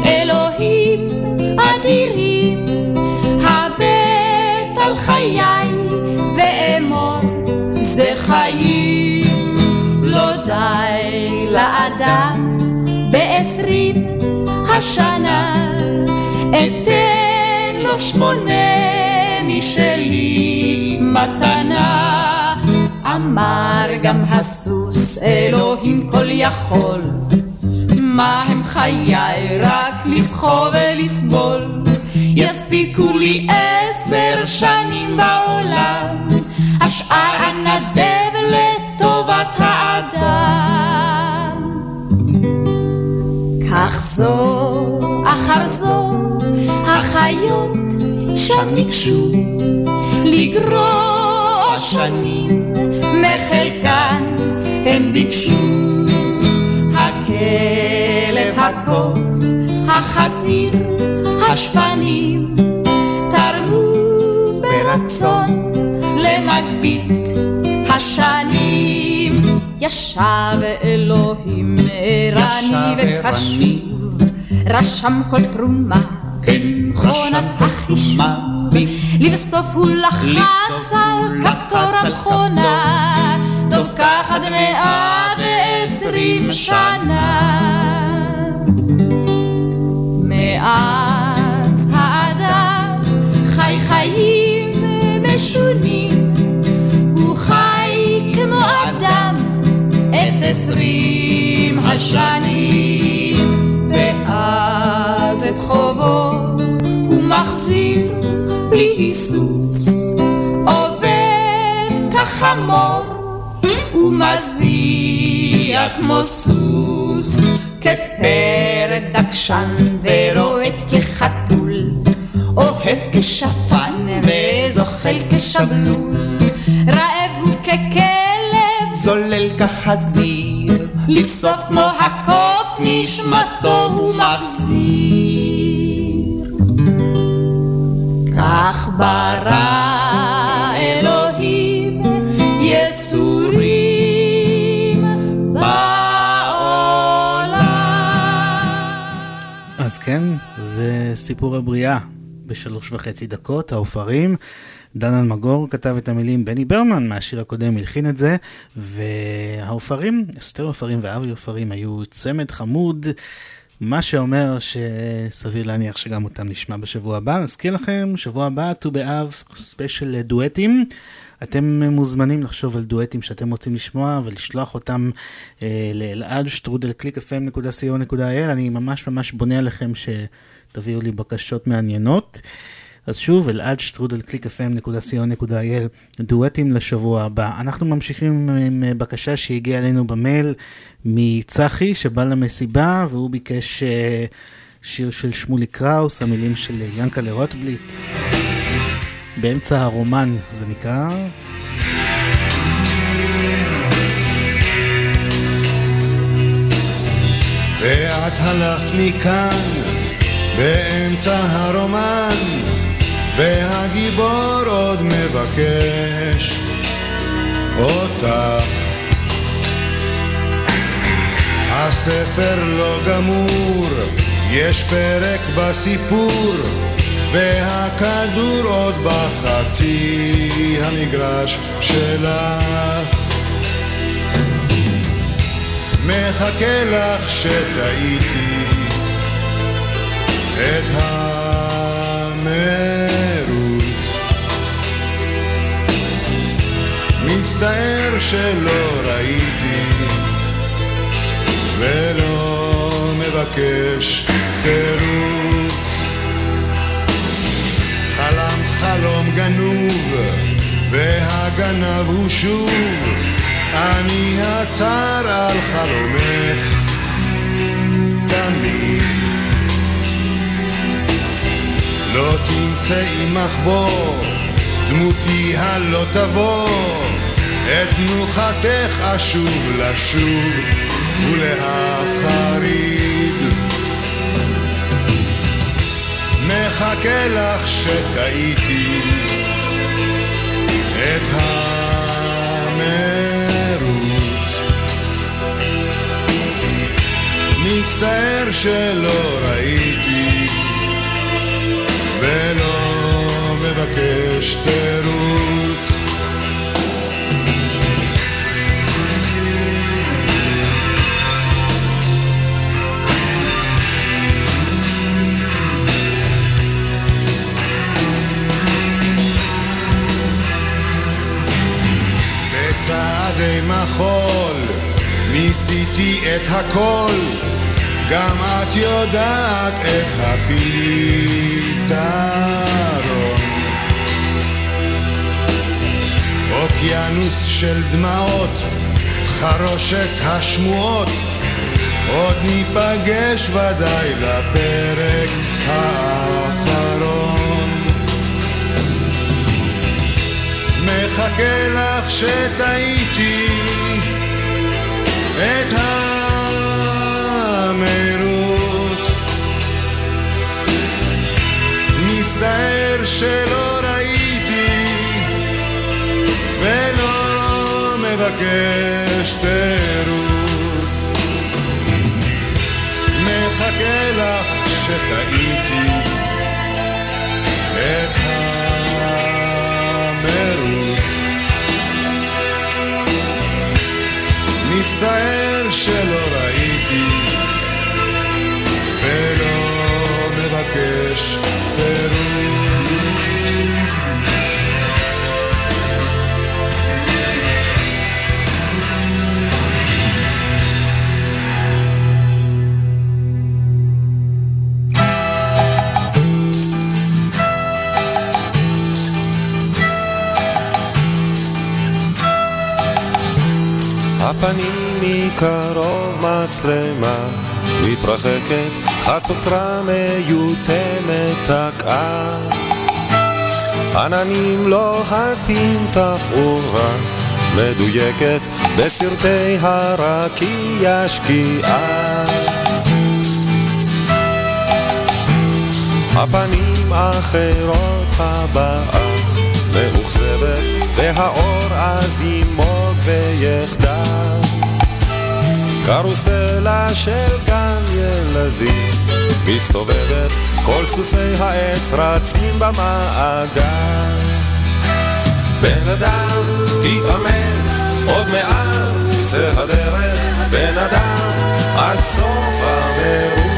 אלוהים אדירים הבט על חיי ואמור זה חיים לא די לאדם בעשרים השנה. אתן לו שמונה משלי. מתנה. אמר גם הסוס אלוהים כל יכול. מה הם חיי? רק לסחוב ולסבול. יספיקו לי עשר שנים בעולם. השאר אנדב לטובת האדם זו אחר זו החיות שם ניגשו לגרוע שנים מחלקן הם ביקשו הכלב הקוף החזיר השפנים תרמו ברצון למגבית השנים. ישב אלוהים ערני וקשוב רשם כל תרומה במכונת החישוב לבסוף הוא לחץ על כפתור המכונה טוב כך עד מאה ועשרים שנה מאז את עשרים השנים ואז את חובו הוא מחזיר בלי היסוס. עובד כחמור ומזיע כמו סוס כפרד דקשן ורועד כחתול. אוהב כשפן וזוחל כשבלול רעב הוא ככלב זולל כחזיר לבסוף כמו הקוף נשמתו הוא מחזיר כך ברא אלוהים יצורים בעולם אז כן, זה סיפור הבריאה בשלוש וחצי דקות, העופרים. דן אלמגור כתב את המילים, בני ברמן מהשיר הקודם הלחין את זה, והעופרים, אסתר עופרים ואבי עופרים היו צמד חמוד, מה שאומר שסביר להניח שגם אותם נשמע בשבוע הבא. נזכיר לכם, שבוע הבא, ט"ו באב, ספיישל דואטים. אתם מוזמנים לחשוב על דואטים שאתם רוצים לשמוע ולשלוח אותם אה, לאלעד שטרודל clickfm.co.il אני ממש ממש בונה עליכם שתביאו לי בקשות מעניינות. אז שוב, אלעד שטרודל קליק fm.co.il, דואטים לשבוע הבא. אנחנו ממשיכים עם בקשה שהגיעה אלינו במייל מצחי, שבא למסיבה, והוא ביקש אה, שיר של שמולי קראוס, המילים של ינקלה רוטבליט. באמצע הרומן זה נקרא. ואת הלכת מכאן באמצע הרומן והגיבור עוד מבקש אותך. הספר לא גמור, יש פרק בסיפור והכדור עוד בחצי המגרש שלך. מחכה לך שטעיתי את המרוץ מצטער שלא ראיתי ולא מבקש תירוץ חלמת חלום גנוב והגנב הוא שוב. אני הצר על חלומך תמיד. לא תמצאי מחבור דמותי הלא תבוא את תנוחתך אשוב לשוב ולהחריד מחכה לך שטעיתי את המרוץ. מצטער שלא ראיתי ולא מבקש תירוץ בצעדי מחול ניסיתי את הכל גם את יודעת את הפתרון. אוקיינוס של דמעות חרושת השמועות עוד ניפגש ודאי לפרק האחרון מחכה לך שטעיתי את המרוץ. מצטער שלא ראיתי ולא מבקש תירוץ. מחכה לך שטעיתי את המרוץ מצטער שלא ראיתי ולא מבקש הפנים מקרוב מצלמה מתרחקת, חצוצרה מיותמת תקעה. עננים לוהטים תפאורה מדויקת בסרטי הרקיע שקיעה. הפנים אחרות הבאה מאוכזבת והאור אז ויחדל קרוסלה של גן ילדים מסתובבת כל סוסי העץ רצים במעגל. בן אדם תתאמץ עוד מעט קצה הדרך. בן אדם עד סוף המרוץ.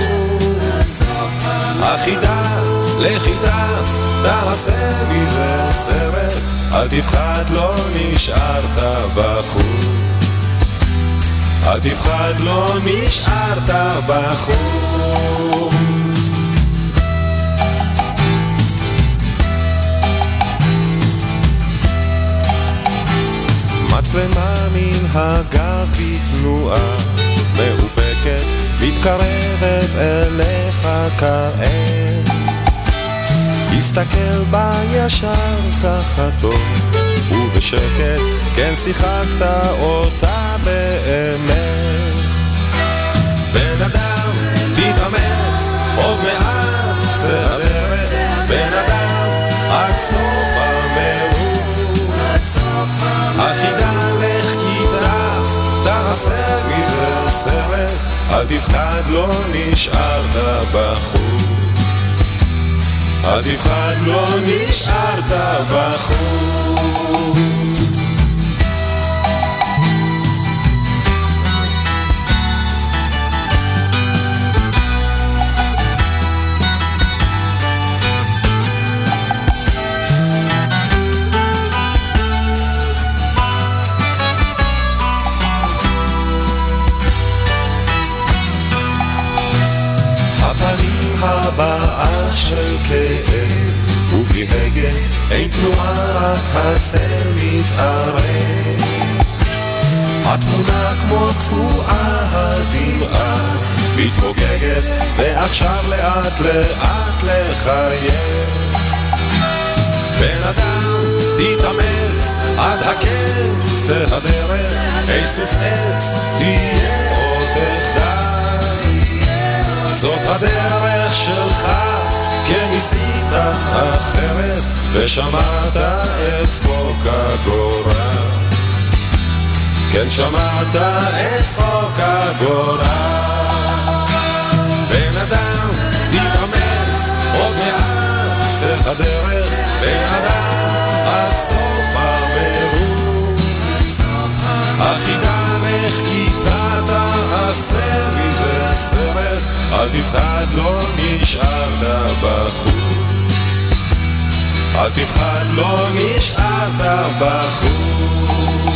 החידה לחיטה, תעשה מזה סרט, אל תפחד לא נשארת בחוץ. אל תפחד לא נשארת בחוץ. מצלמה מן הגב בתנועה מאופקת מתקרבת אליך כעת הסתכל בה ישר תחתו, ובשקט כן שיחקת אותה באמת. בן אדם, תתאמץ, עוד מעט קצה הדרך, בן אדם, עד סוף המרוץ. החידה לך כיתה, תעשה מזה סרט, אל תפחד, לא נשארת בחוץ. אל תפחד, לא נשארת בחוץ. הבעה של כאב, ובלי הגה אין תנועה, רק הצל מתערב. התמונה כמו קפואה, הדמעה מתפוגגת, ועכשיו לאט לאט לחייב. בן אדם, תתאמץ עד הקץ, קצה הדרך, היסוס עץ, תהיה עוד תחדל. זאת הדרך שלך, כן ניסית אחרת, ושמעת את צחוק הגורל. כן שמעת את צחוק הגורל. בן אדם, תתאמץ, עוד מעט קצה הדרך, בן אדם, עד סוף המרוץ. החידה לך כיתה תעשה מזה סרט, אל תפחד, לא נשארת בחוץ. אל תפחד, לא נשארת בחוץ.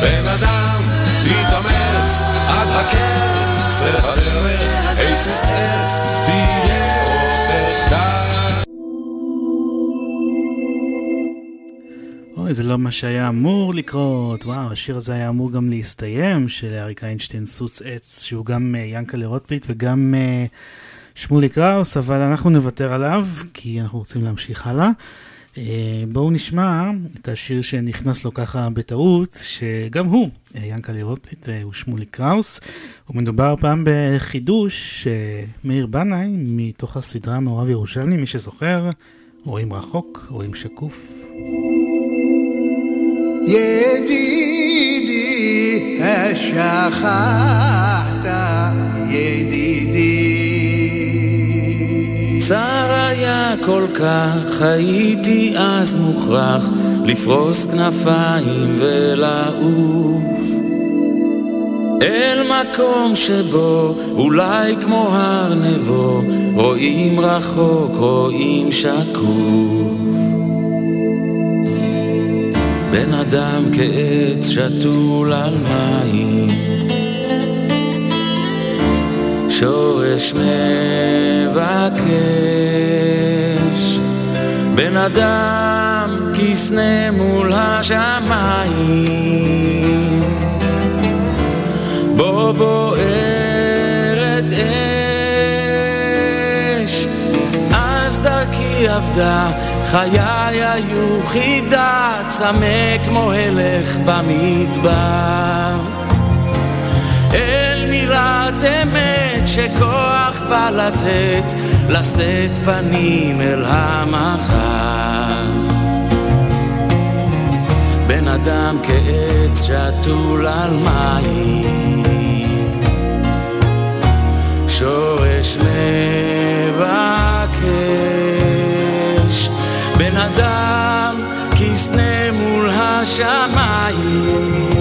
בן אדם, תתאמץ עד הקץ, קצה הדרך, היסוס עץ, תהיה עוד תחדל. אוי, זה לא מה שהיה אמור לקרות. וואו, השיר הזה היה אמור גם להסתיים, של אריק איינשטיין, סוס עץ, שהוא גם uh, ינקלה רוטבליט וגם uh, שמולי קראוס, אבל אנחנו נוותר עליו, כי אנחנו רוצים להמשיך הלאה. Uh, בואו נשמע את השיר שנכנס לו ככה בטעות, שגם הוא, uh, ינקלה רוטבליט, uh, הוא שמולי קראוס. ומדובר פעם בחידוש uh, מאיר בנאי, מתוך הסדרה מעורב ירושלמי, מי שזוכר, רואים רחוק, רואים שקוף. ידידי, השכחת, ידידי. צר היה כל כך, הייתי אז מוכרח לפרוס כנפיים ולעוף. אל מקום שבו, אולי כמו הר נבו, רואים רחוק, רואים שקוף. בן אדם כעץ שתול על מים, שורש מבקש. בן אדם כסנה מול השמיים, בו בוערת אש, אז דרכי עבדה חיי היו חידה, צמא כמו הלך במדבר. אל מילת אמת שכוח בא לתת, לשאת פנים אל המחר. בן אדם כעץ שתול על מים, שורש מבקש. אדם כסנה מול השמיים,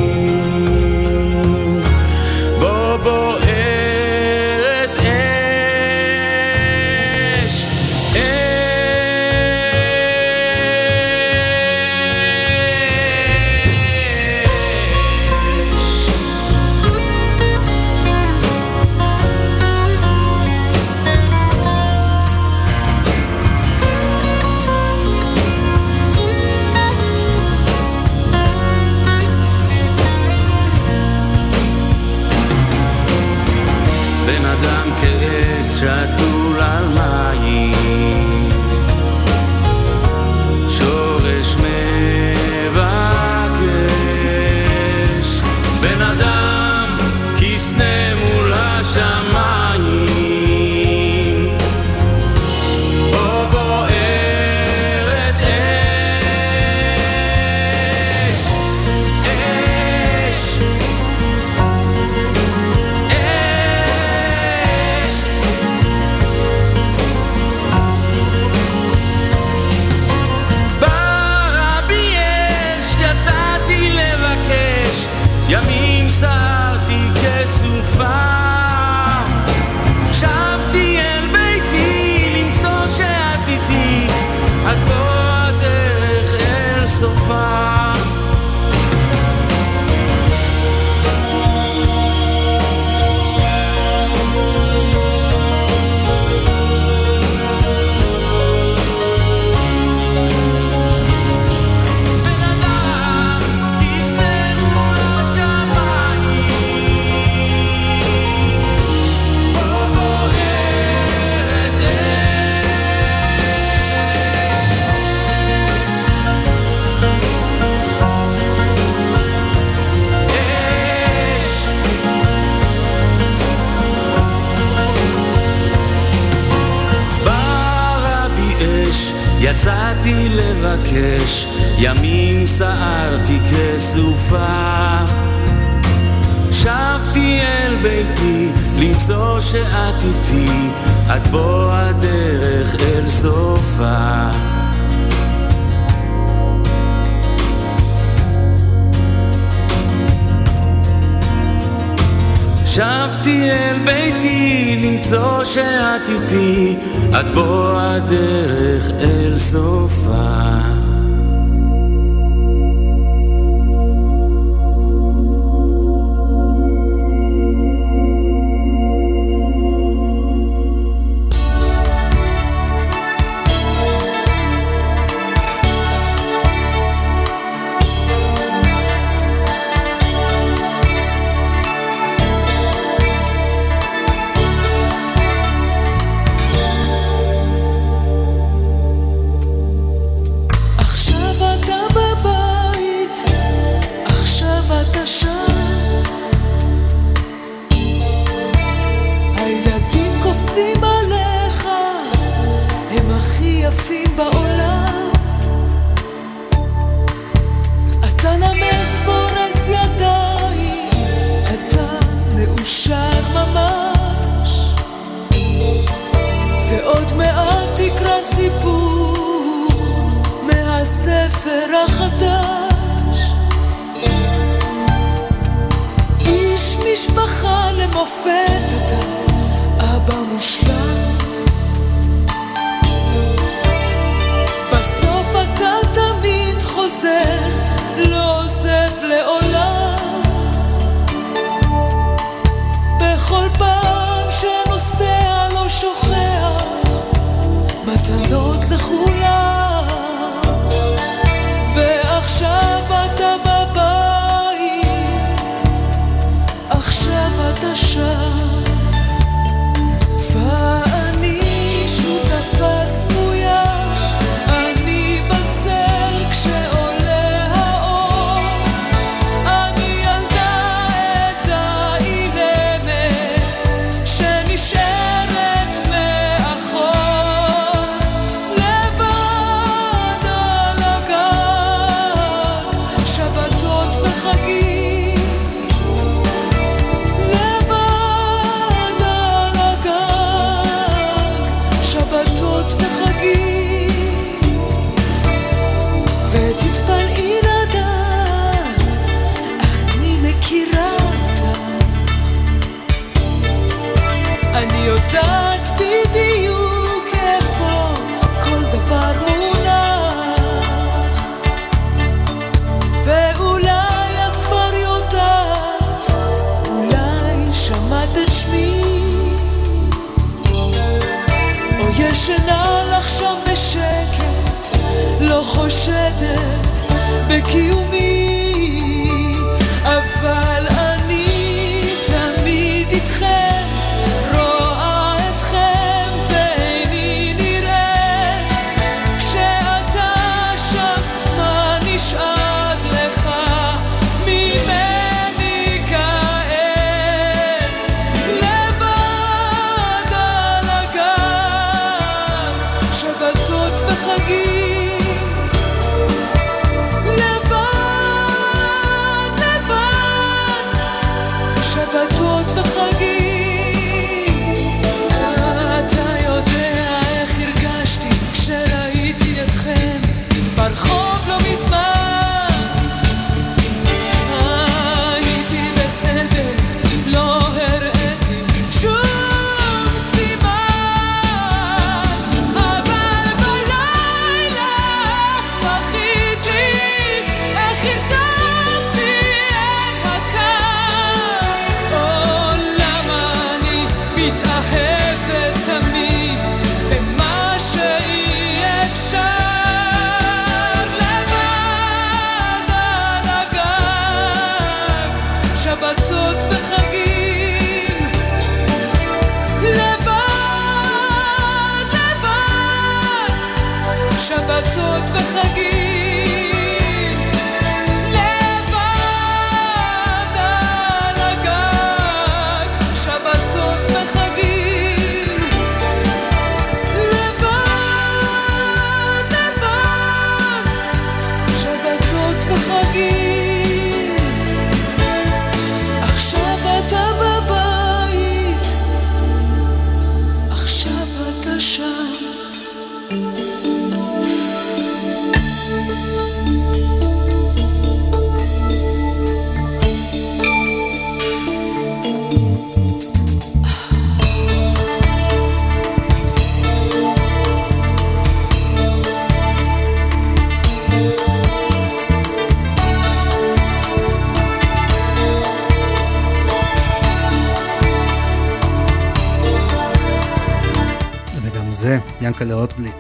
הזה, ינקלה רוטבליט.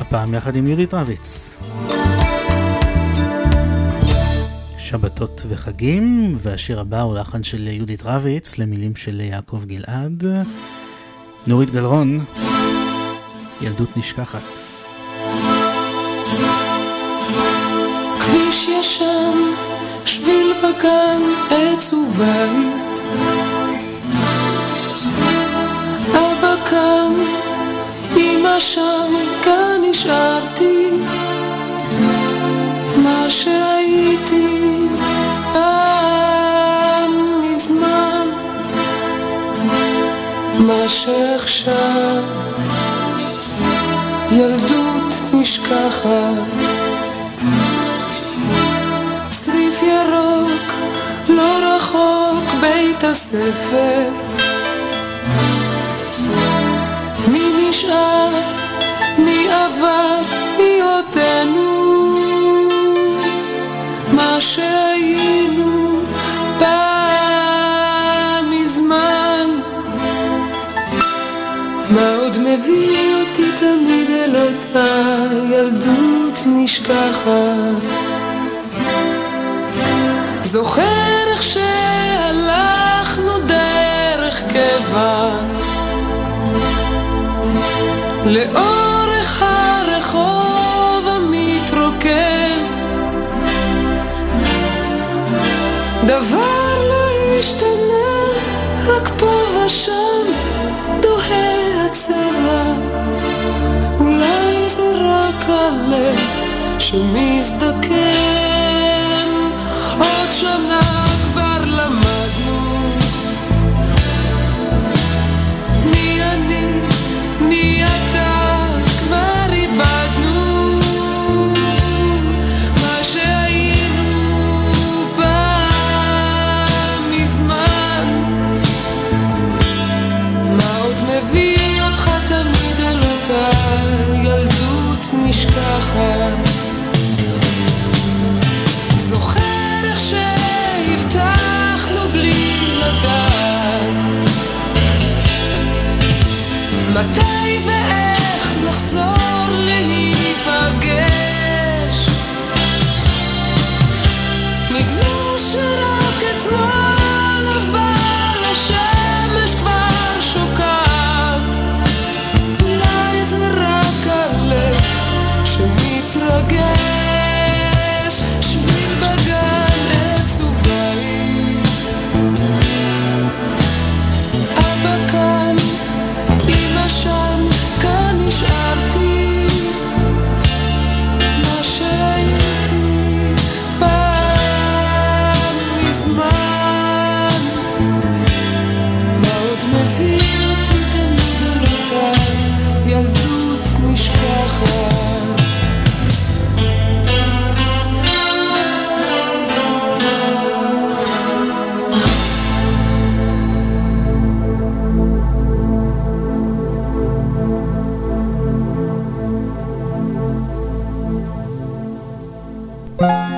הפעם יחד עם יהודית רביץ. שבתות וחגים, והשיר הבא הוא לחן של יהודית רביץ, למילים של יעקב גלעד. נורית גלרון, ילדות נשכחת. כביש ישן, שביל בגן, עץ ובית. כאן, אמא שם, כאן נשארתי. מה שהייתי פעם מזמן, מה שעכשיו ילדות נשכחת. צריף ירוק, לא רחוק בית הספר. נשאר, מי עודנו, מה שהיינו פעם מזמן. מה עוד מביא אותי תמיד אל אותה ילדות נשכחת? זוכר איך שהלכנו דרך קבע לאורך הרחוב המתרוקן. דבר לא השתנה, רק פה ושם דוהה הצבע. אולי זה רק הלב שמזדקן. עוד שנה מתי ואיך נחזור להיפגש? נדמה שרק אתמול זו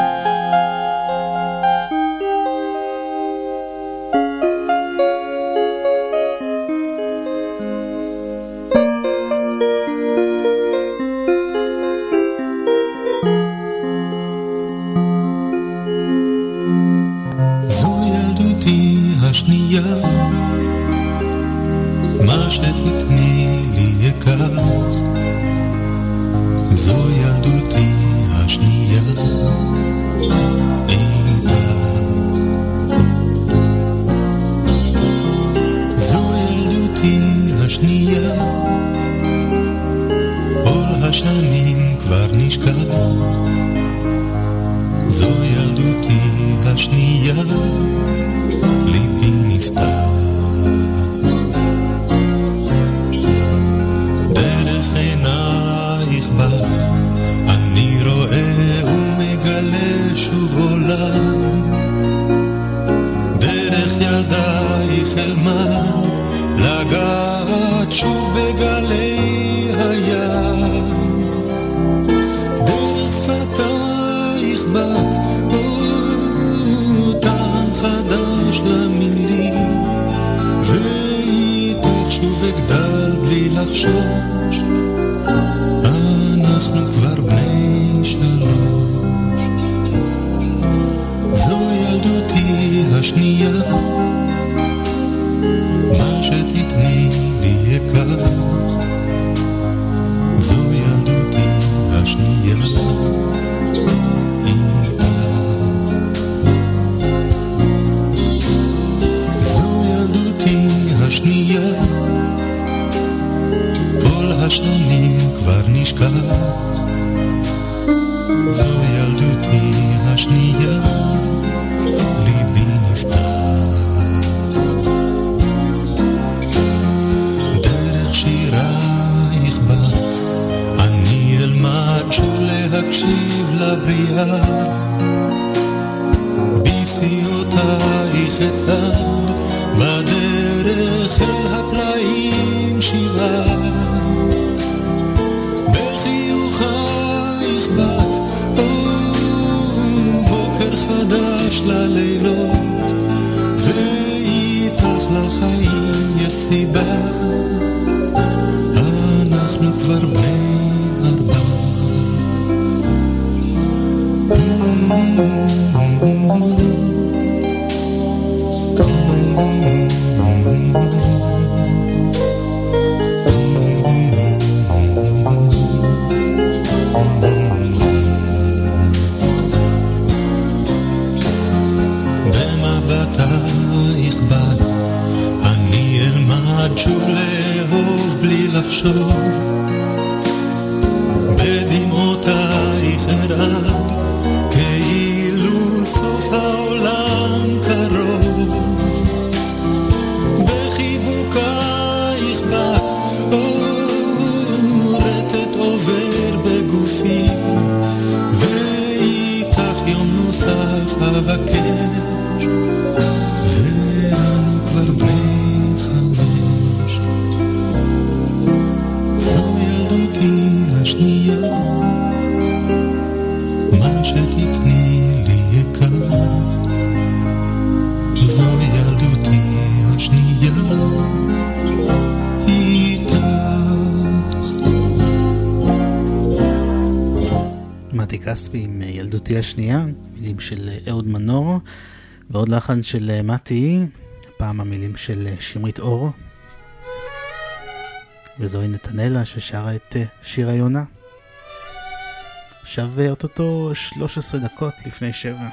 השנייה, מילים של אהוד מנור, ועוד לחן של מתי, הפעם המילים של שמרית אור. וזוהי נתנאלה ששרה את שיר היונה. עכשיו אוטוטו 13 דקות לפני שבע.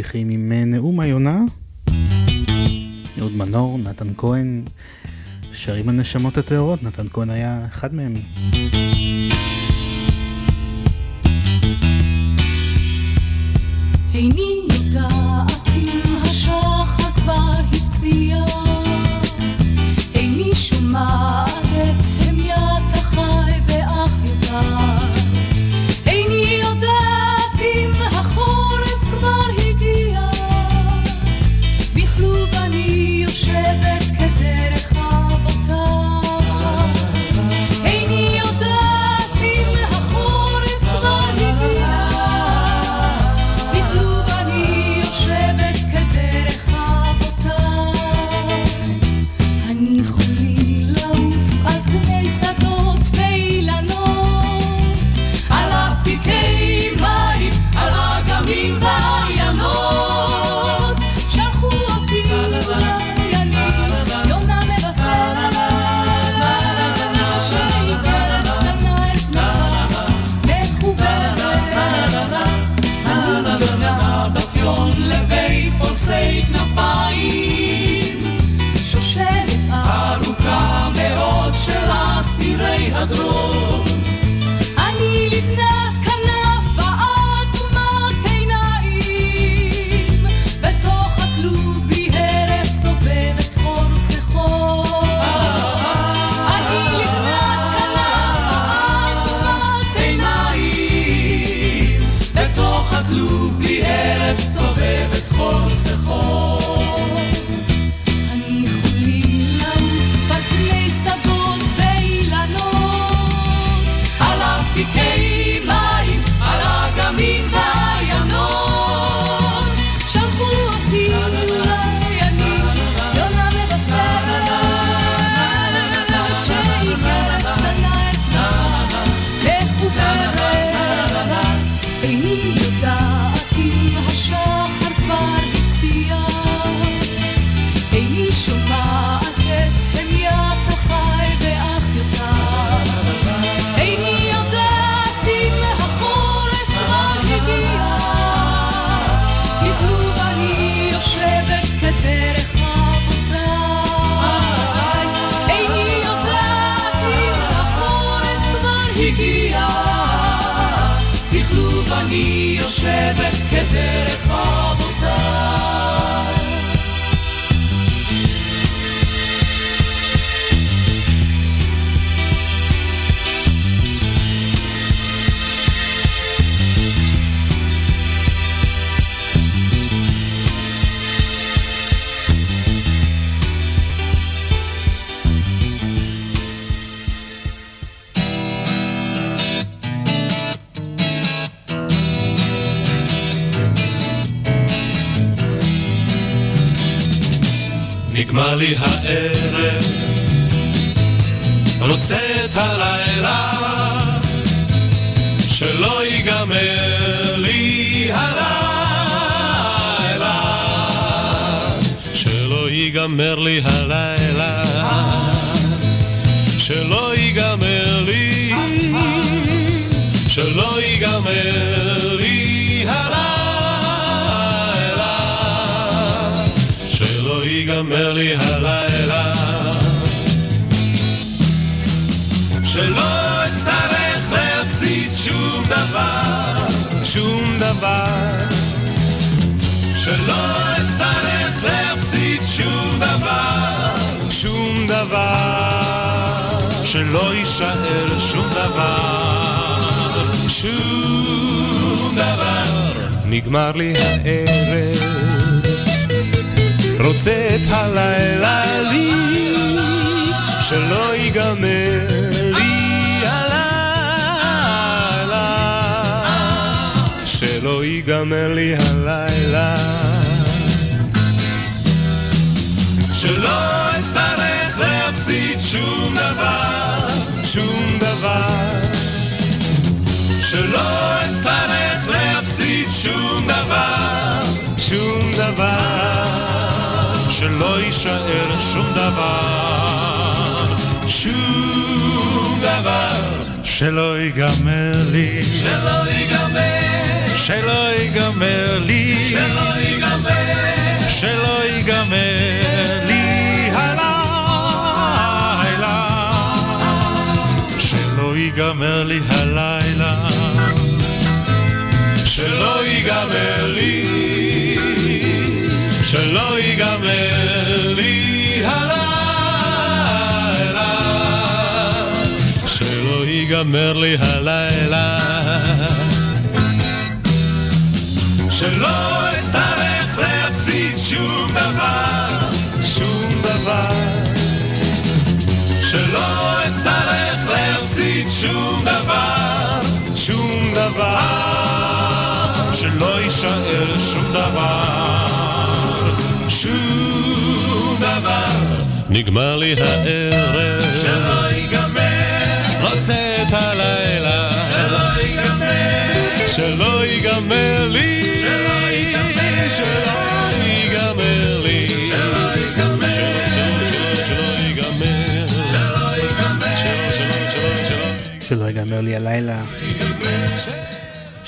ממשיכים עם uh, נאום היונה. אהוד מנור, נתן כהן, שרים הנשמות הטהורות, נתן כהן היה אחד מהם. נגמר לי הערב, רוצה את הלילה, שלא ייגמר לי הלילה, שלא ייגמר לי הלילה, שלא ייגמר לי, שלא ייגמר ייגמר לי הלילה. שלא אצטרך להפסיד שום דבר שום דבר. שלא אצטרך להפסיד שום דבר שום דבר. שלא יישאר שום דבר שום דבר. נגמר לי הערב רוצה את הלילה לי, שלא ייגמר לי הלילה, שלא ייגמר לי הלילה, שלא אצטרך להפסיד שום דבר, שום דבר, שלא אצטרך להפסיד שום דבר, שום דבר. שלא יישאר שום דבר, שום דבר. שלא ייגמר לי, שלא ייגמר, שלא ייגמר לי, שלא ייגמר, שלא ייגמר לי. הלילה, שלא ייגמר לי הלילה, שלא ייגמר לי. אצטרך להפסיד שום דבר, שום דבר, שלא אצטרך להפסיד שום דבר, שום דבר, שלא יישאר שום דבר, שום דבר. נגמר לי הערב, שלא ייגמר, רוצה את הלילה, שלא ייגמר, שלא ייגמר לי, שלא ייגמר, שלא ייגמר לי, שלא ייגמר, ייגמר. שלא ייגמר. לי הלילה.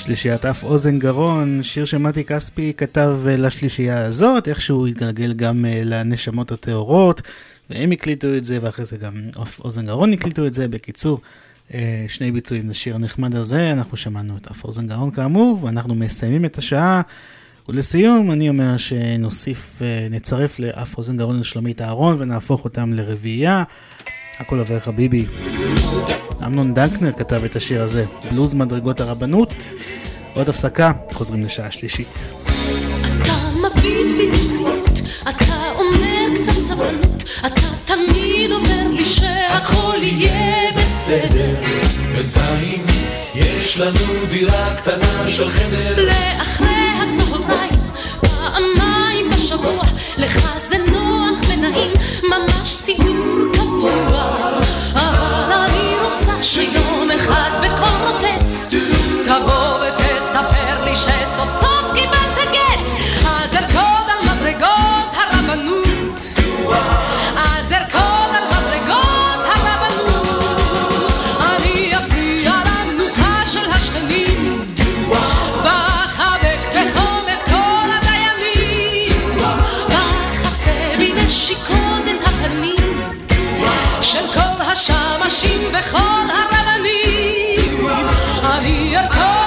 שלישיית אף אוזן גרון, שיר שמתי כספי כתב אה, לשלישייה הזאת, איכשהו התגלגל גם אה, לנשמות הטהורות, והם הקליטו את זה, ואחרי זה גם אף אוזן גרון הקליטו את זה. בקיצור, אה, שני ביצועים לשיר הנחמד הזה, אנחנו שמענו את אף אוזן גרון כאמור, ואנחנו מסיימים את השעה. ולסיום, אני אומר שנוסיף, נצרף לאף אוזן גרון לשלומית אהרון ונהפוך אותם לרביעייה. הכל עובר חביבי. אמנון דנקנר כתב את השיר הזה, בלוז מדרגות הרבנות. עוד הפסקה, חוזרים לשעה שלישית. אתה מביט בי ברצינות, אתה אומר קצת סבלנות, אתה תמיד אומר לי שהכל יהיה בסדר. בינתיים יש לנו דירה קטנה של חדר. לאחרי הצהריים, פעמיים בשבוע, לך זה השמשים וכל הרבנים. אני ארקוד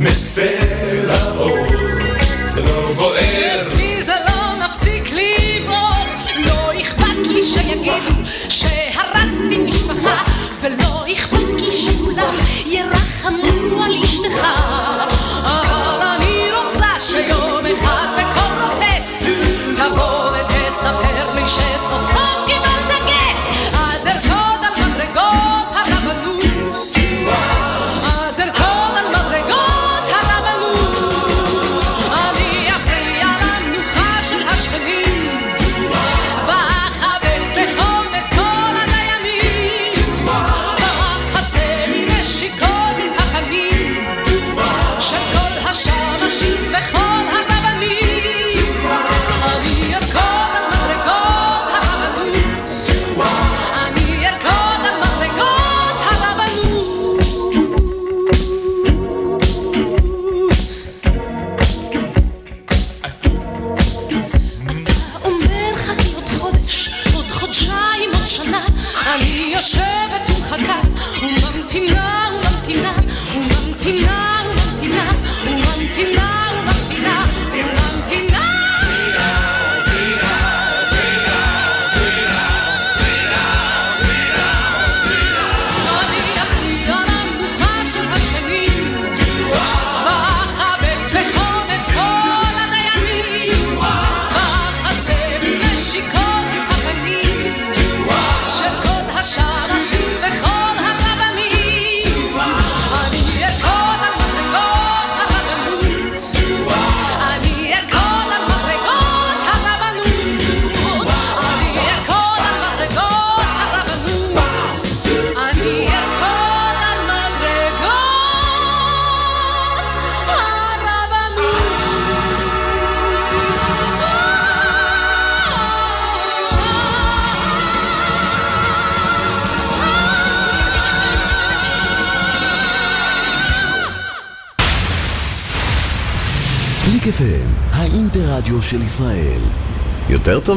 מעט מצא לאור, זה לא בוער. אצלי זה לא מפסיק לבעור. לא אכפת לי שיגידו שהרסתי משפחה, ולא אכפת לי שכולם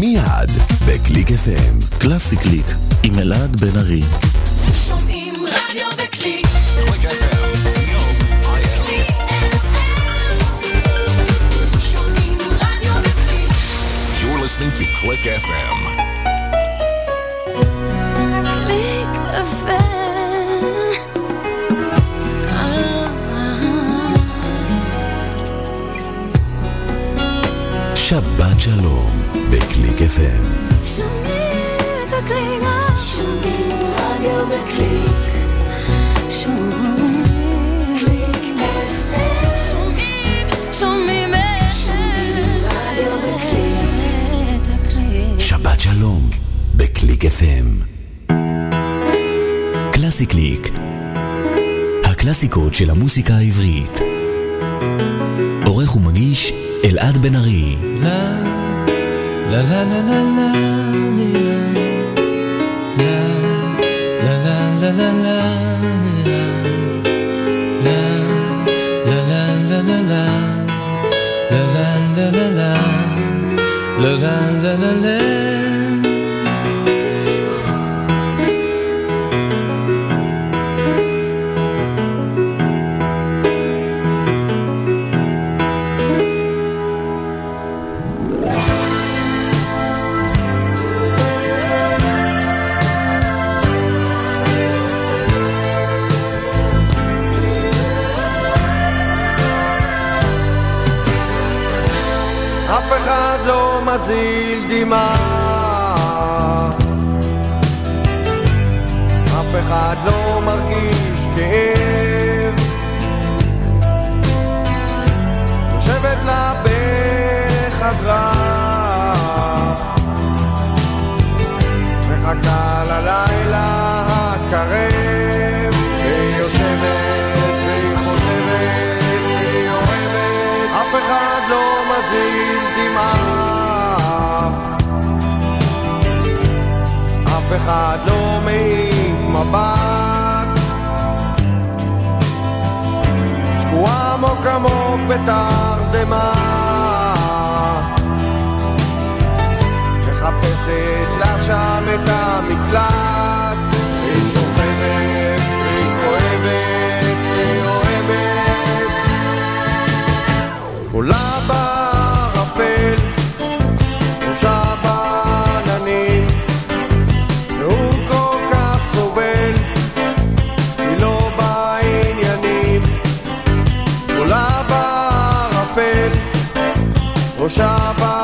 מיד בקליק FM. קלאסי קליק עם אלעד בן ארי. שומעים רדיו בקליק. listening to Click FM. קליק FM. שבת שלום בקליק FM. שומעים את הקליק. שומעים רדיו בקליק. שומעים. שבת שלום בקליק FM. קלאסי קליק. הקלאסיקות של המוסיקה העברית. עורך ומגיש אלעד בן ארי. la la la la מזיל דמעה. אף אחד לא מרגיש כאב אף אחד לא מעיף מבט. שקועה עמוק עמוק בתרדמה מחפשת לה שם את המקלט Roshaba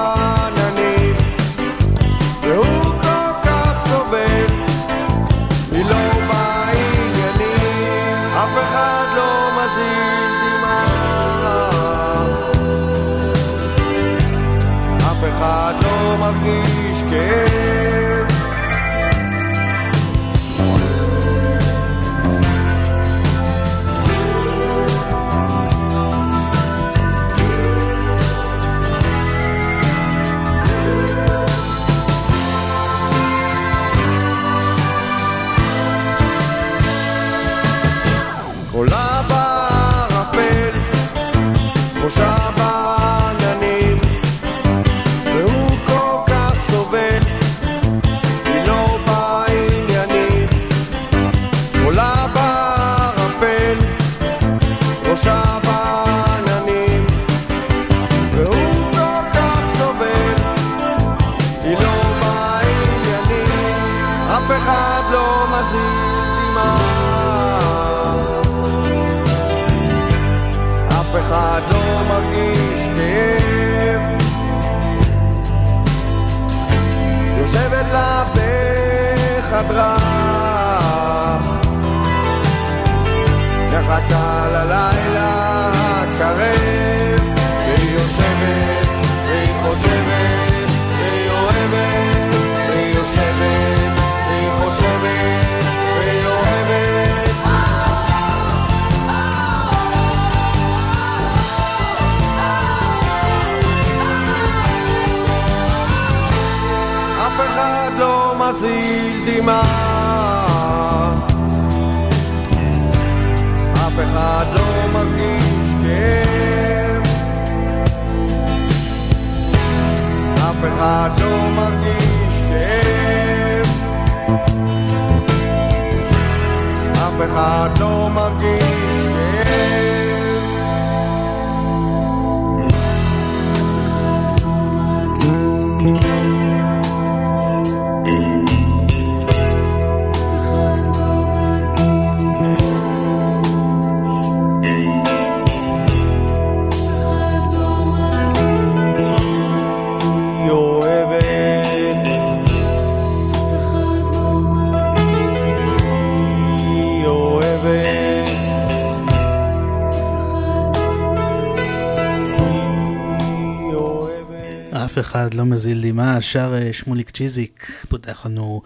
מזיל דמעה, שר אה, שמוליק צ'יזיק, פותח לנו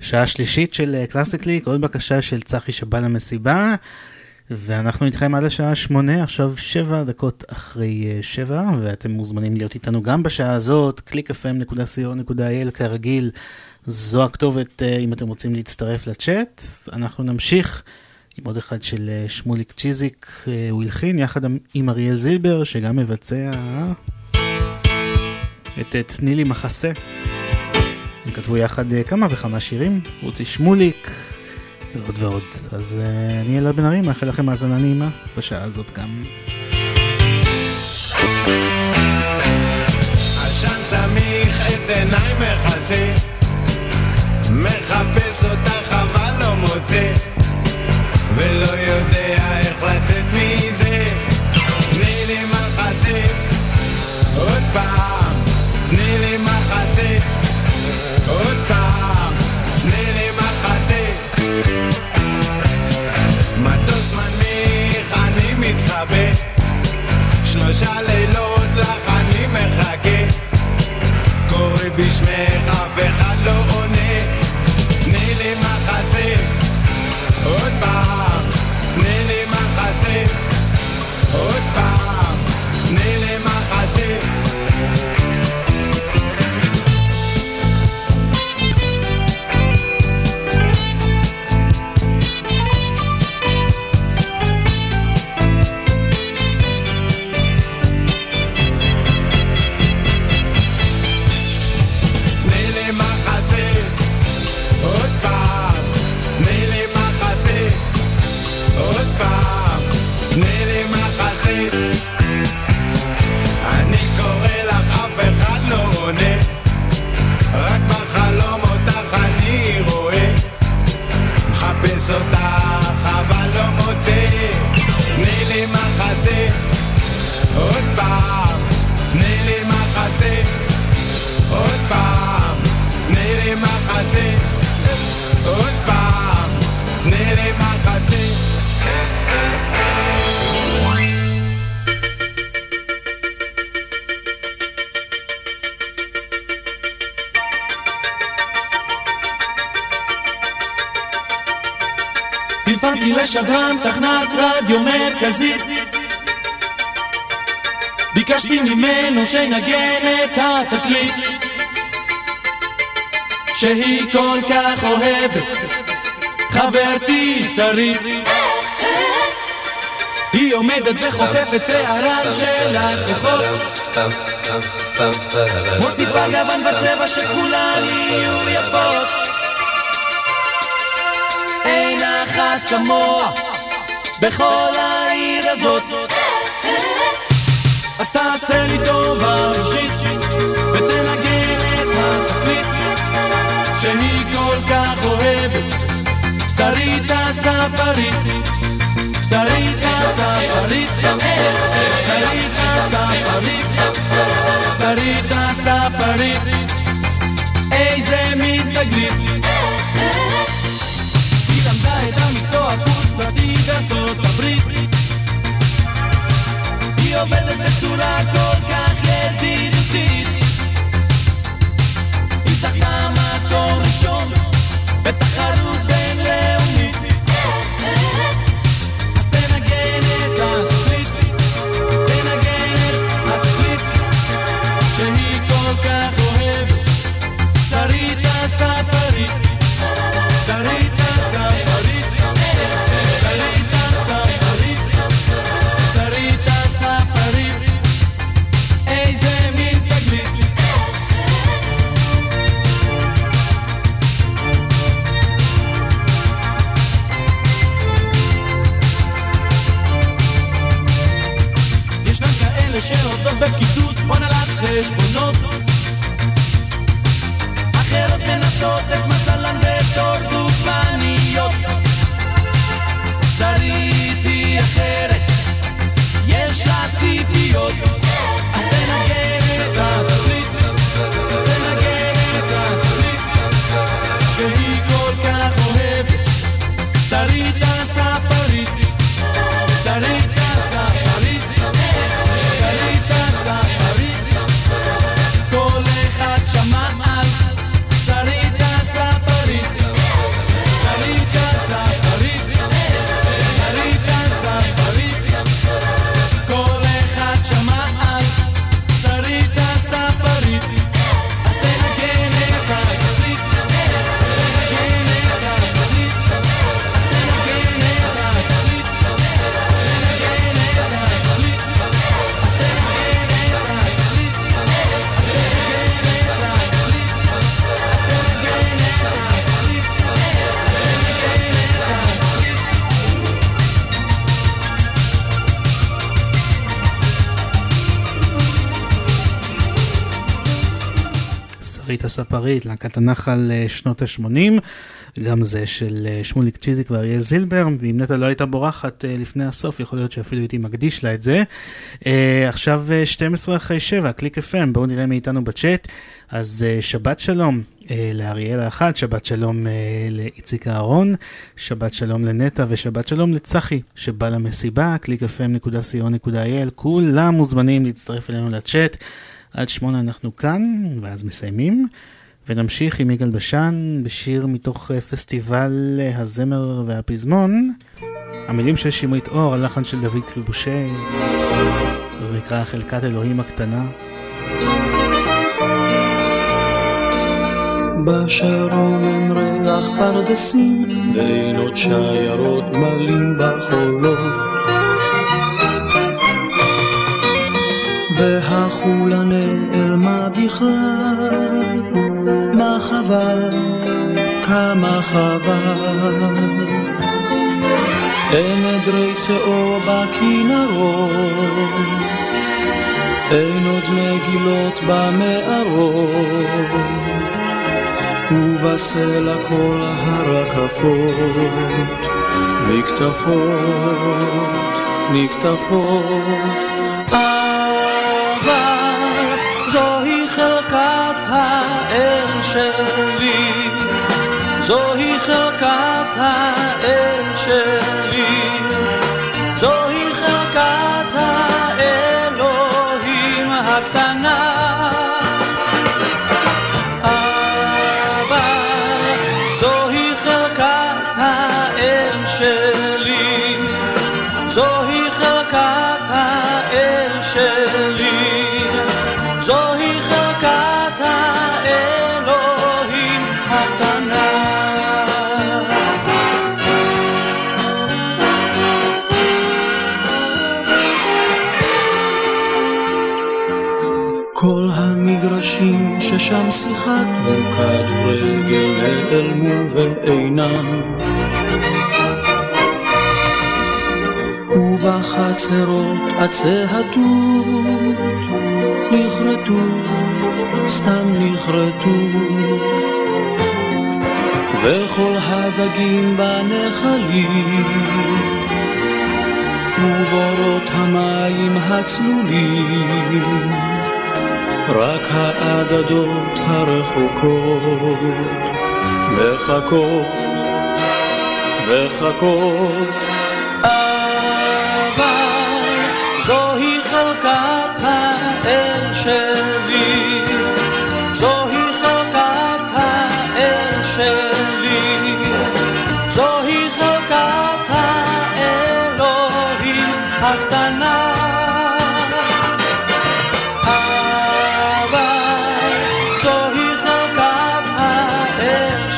שעה שלישית של אה, קלאסיקליק, עוד בקשה של צחי שבא למסיבה, ואנחנו איתכם עד השעה שמונה, עכשיו שבע דקות אחרי אה, שבע, ואתם מוזמנים להיות איתנו גם בשעה הזאת, www.clickfm.co.il כרגיל, זו הכתובת אה, אם אתם רוצים להצטרף לצ'אט. אנחנו נמשיך עם עוד אחד של אה, שמוליק צ'יזיק, אה, הוא הלחין יחד עם אריאל זילבר, שגם מבצע... את אה, תני לי מחסה. הם כתבו יחד אה, כמה וכמה שירים, רוצי שמוליק ועוד ועוד. אז אה, אני אלעד בן ארי, מאחל לכם האזנה נעימה בשעה הזאת גם. עשן מחפש אותך אבל לא מוצא ולא יודע איך לצאת מזה תני לי מחסה עוד פעם תני לי מחסה עוד פעם תני לי מחסה מטוס מנמיך אני מתחבא. שלושה לילות לך אני מחכה. קורא בשמך אף אחד לא עונה שינגן את התקליט שהיא כל כך אוהבת. חברתי שרית היא עומדת וחופפת שערן של הכוחות מוסיפה גוון בצבע שכולן יהיו יפות. אין אחת כמוה בכל העיר הזאת אז תעשה לי טובה אישית ותנגן את התקליט שהיא כל כך אוהבת. שריטה ספרית שריטה ספרית שריטה ספרית שריטה ספרית איזה עובדת בצורה כל כך הספרית, להקת הנחל אה, שנות ה-80, גם זה של אה, שמוליק צ'יזיק ואריאל זילבר, ואם נטע לא הייתה בורחת אה, לפני הסוף, יכול להיות שאפילו הייתי מקדיש לה את זה. עכשיו אה, 12 אחרי 7, קליק FM, בואו נראה מי איתנו בצ'אט. אז שבת שלום לאריאל האחת, שבת שלום לאיציק אהרון, שבת שלום לנטע ושבת שלום לצחי שבא למסיבה, clickfm.co.il, כולם מוזמנים להצטרף אלינו לצ'אט. עד שמונה אנחנו כאן, ואז מסיימים. ונמשיך עם יגאל בשן בשיר מתוך אה, פסטיבל אה, הזמר והפזמון. המילים של שמרית אור, הלחן של דוד קריבושי. זה נקרא חלקת אלוהים הקטנה. בשרון אין ריח פרדסים, ואין עוד שיירות מלאים בחולות. והחולה נעלמה בכלל, מה חבל, כמה חבל. אין עדרי תאור בכנרות, אין עוד מגילות במערות. ובסלע כל הרקפות, מקטפות, מקטפות. שלי, זוהי חלקת האל שלי, ששם שיחקנו כדורגל נעלמו ואינם. ובחצרות הצהתות נכרתו, סתם נכרתו. וכל הדגים בנחלים ובורות המים הצלולים רק האגדות הרחוקות מחכות, מחכות. אבל זוהי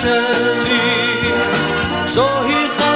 שלי, זוהי חלקת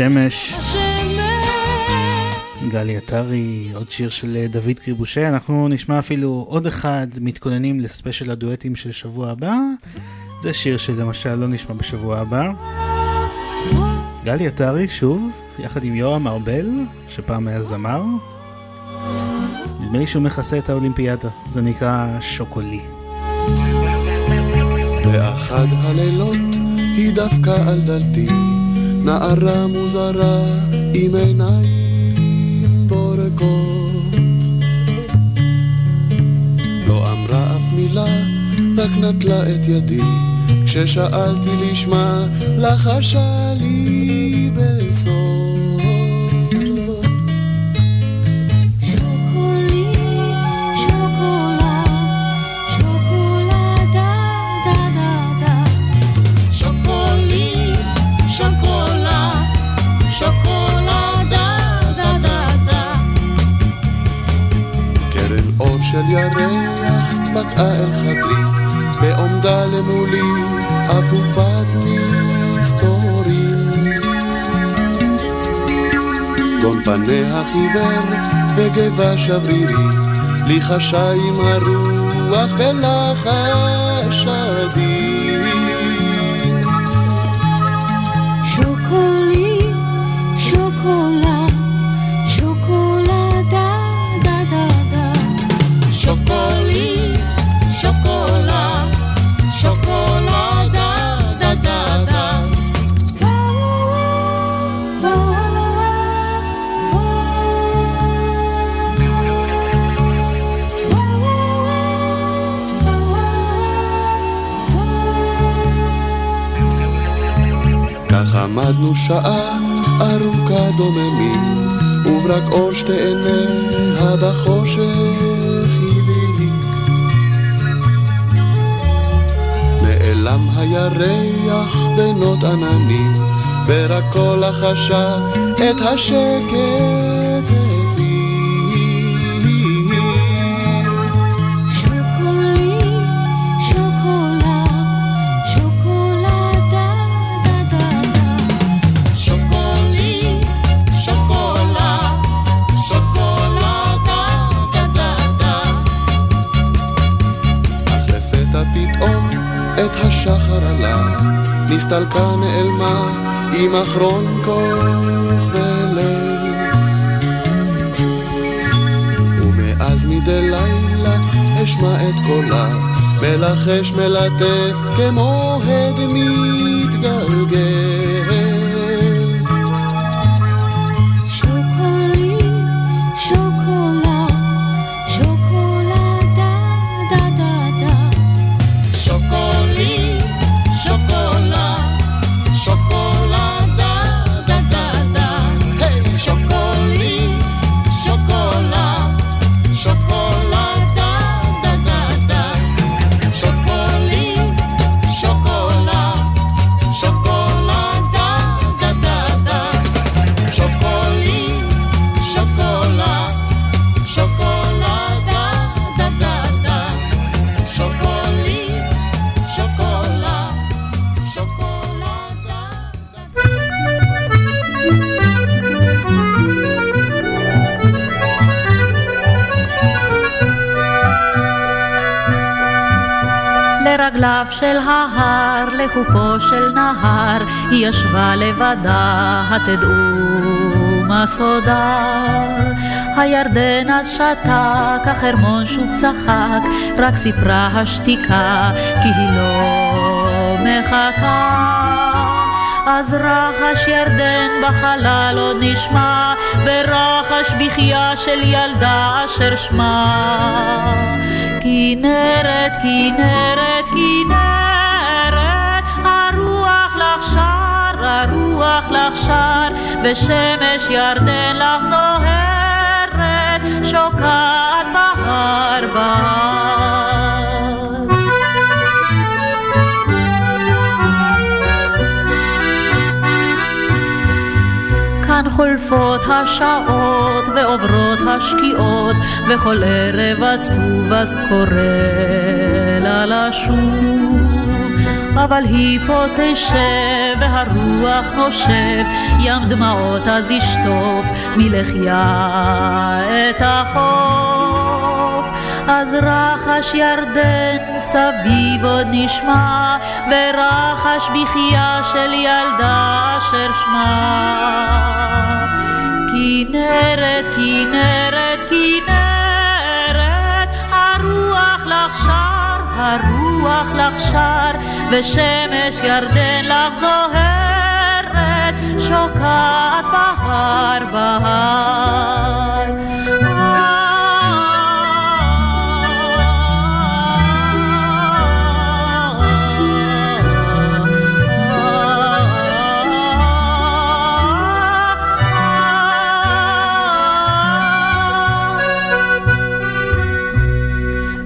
השמש. גלי עטרי, עוד שיר של דוד קריבושה. אנחנו נשמע אפילו עוד אחד, מתכוננים לספיישל הדואטים של שבוע הבא. זה שיר שלמשל לא נשמע בשבוע הבא. גלי עטרי, שוב, יחד עם יורם ארבל, שפעם היה זמר. נדמה לי שהוא מכסה את האולימפיאדה, זה נקרא שוקולי. באחד הלילות היא דווקא על דלתי נערה מוזרה עם עיניים בורקות. לא אמרה אף מילה, רק נטלה את ידי, כששאלתי לשמה, לחשה לי בסוף. של ירח בקעה אל חדרי, בעומדה למולי אפופת מסתורים. גון פניה חיוור וגבה שברירי, לי חשה עם הרוח בלחש אדיר. לחשה את השקט השחר עלה, נסתלקה נעלמה עם אחרון מלחש מלטף כמו לבדה, התדעו מה סודה. הירדן אז שתק, החרמון שוב צחק, רק סיפרה השתיקה, כי היא לא מחכה. אז רחש ירדן בחלל עוד נשמע, ורחש בחייה של ילדה אשר שמה. כנרת, כנרת, כנרת, לך שר, ושמש ירדן לך זוהרת, שוקעת בהר. כאן חולפות השעות ועוברות השקיעות וכל ערב עצוב אז קורא לה לשוב אבל היא פה תשב והרוח נושב ים דמעות אז ישטוף מלחיה את החוף. אז רחש ירדן סביב עוד נשמע ורחש בחייה של ילדה אשר שמה. כנרת, כנרת, כנרת, הרוח לך שר, הרוח לך שר, ושמש ירדן לך זוהרת, שוקעת בהר בהר.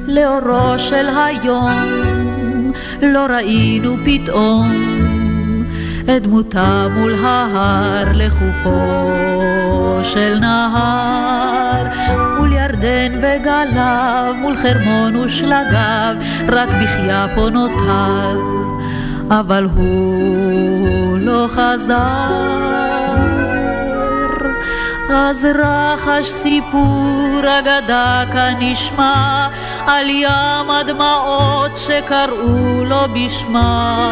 לאורו של היום לא ראינו פתאום את דמותה מול ההר לחופו של נהר. מול ירדן וגליו מול חרמון ושלגיו רק בחייה פה נותר אבל הוא לא חזר. אז רחש סיפור אגדה כאן נשמע על ים הדמעות שקראו לו בשמה.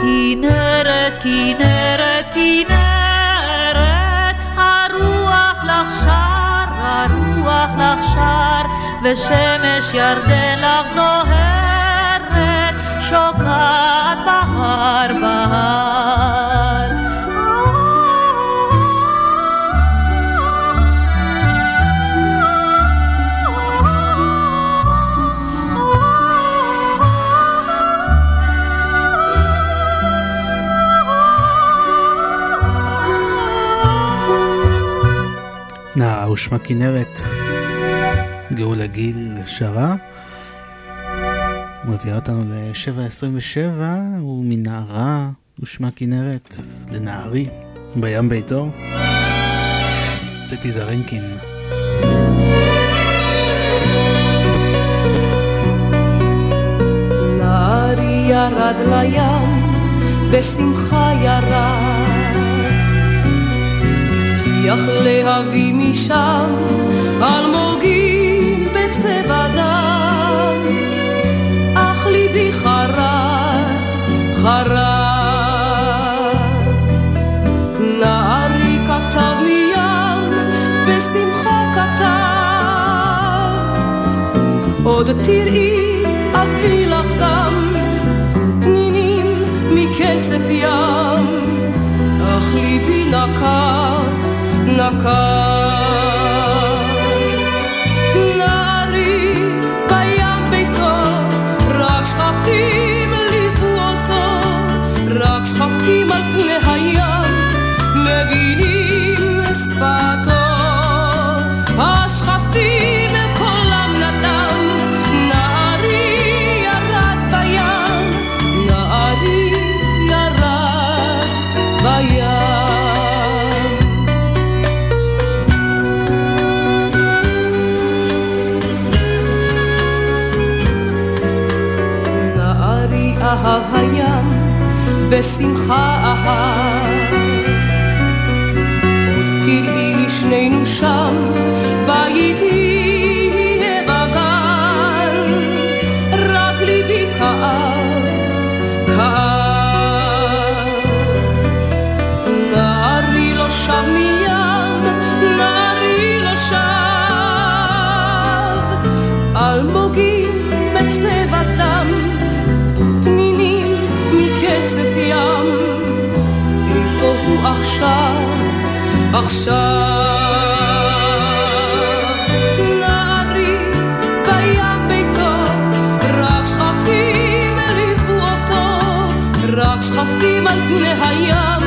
כנרת, כנרת, כנרת, הרוח לך שר, הרוח לך שר, ושמש ירדן לך זוהרת, שוקעת בהר בהר. נערה ושמה כנרת, גאולה גיל שרה, ומביאה אותנו ל-727, ומנערה ושמה כנרת לנערי, בים ביתו, ציפי זרנקין. נערי ירד לים, בשמחה ירד. הצליח להביא משם אלמוגים בצבע דם, אך ליבי חרק, חרק נערי כתב מים, בשמחה כתב, עוד תראי אביא לך גם חוט מקצף ים. call. ובשמחה אהב. עוד תראי לי שנינו שם, בית יהיה בגן, רק ליבי כאב, כאב. נערי לא שב מים, נערי לא שב, אלמוגי עכשיו, עכשיו. נערי בים ביתו, רק שכפים העליבו אותו, רק שכפים על פני הים.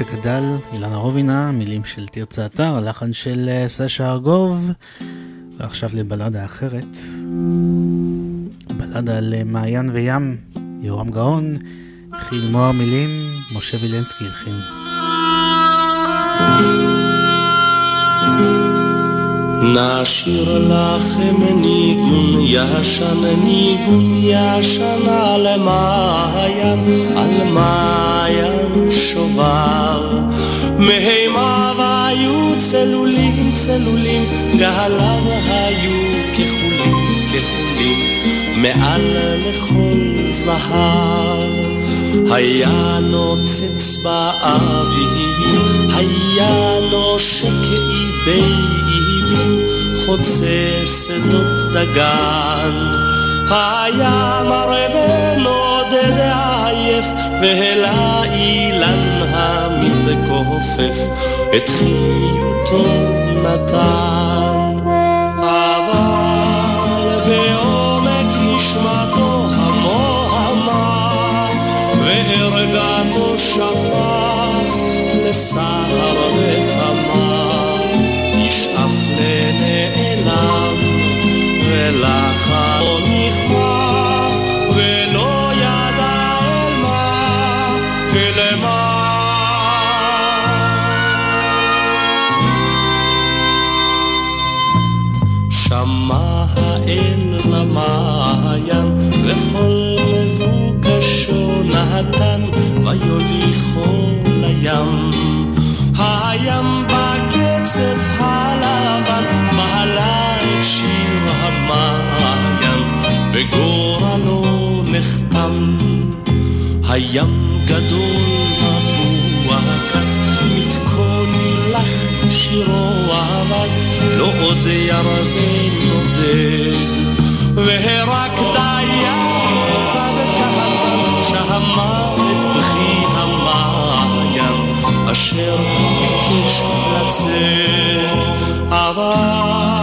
שגדל, אילנה רובינה, מילים של תרצה אתר, הלחן של אה, סשה ארגוב, ועכשיו לבלדה אחרת. בלדה על מעיין וים, יורם גאון, חיל מוהר מילים, משה וילנסקי הלחין. נשאיר לכם ניגון ישן, ניגון ישן על מעיין, על מעיין שובר. מהימה והיו צלולים צלולים, גהליו היו כחולים כחולים, מעל לכל זהב. היה נוצץ באביבים, היה נושק איבי חוצה שדות דגן. היה מראה ונודד עייף, והעלה אילן המתכופף, את חיותו נתן. אבל בעומק נשמתו המוהמה, וערגתו שפך לסהר וחמה, ולחלון נכמר, ולא ידע אל מה, אל מה. שמע האל למעיין, וכל מבוקשו נתן, ויוליכו לים. הים בקצב הים גדול מבוע כת, מתכון לך שירו אבד, לא עוד ירווה נודד. והרק דייג אחד קטן, שמע את בכי המעיין, אשר ביקש לצאת, אבל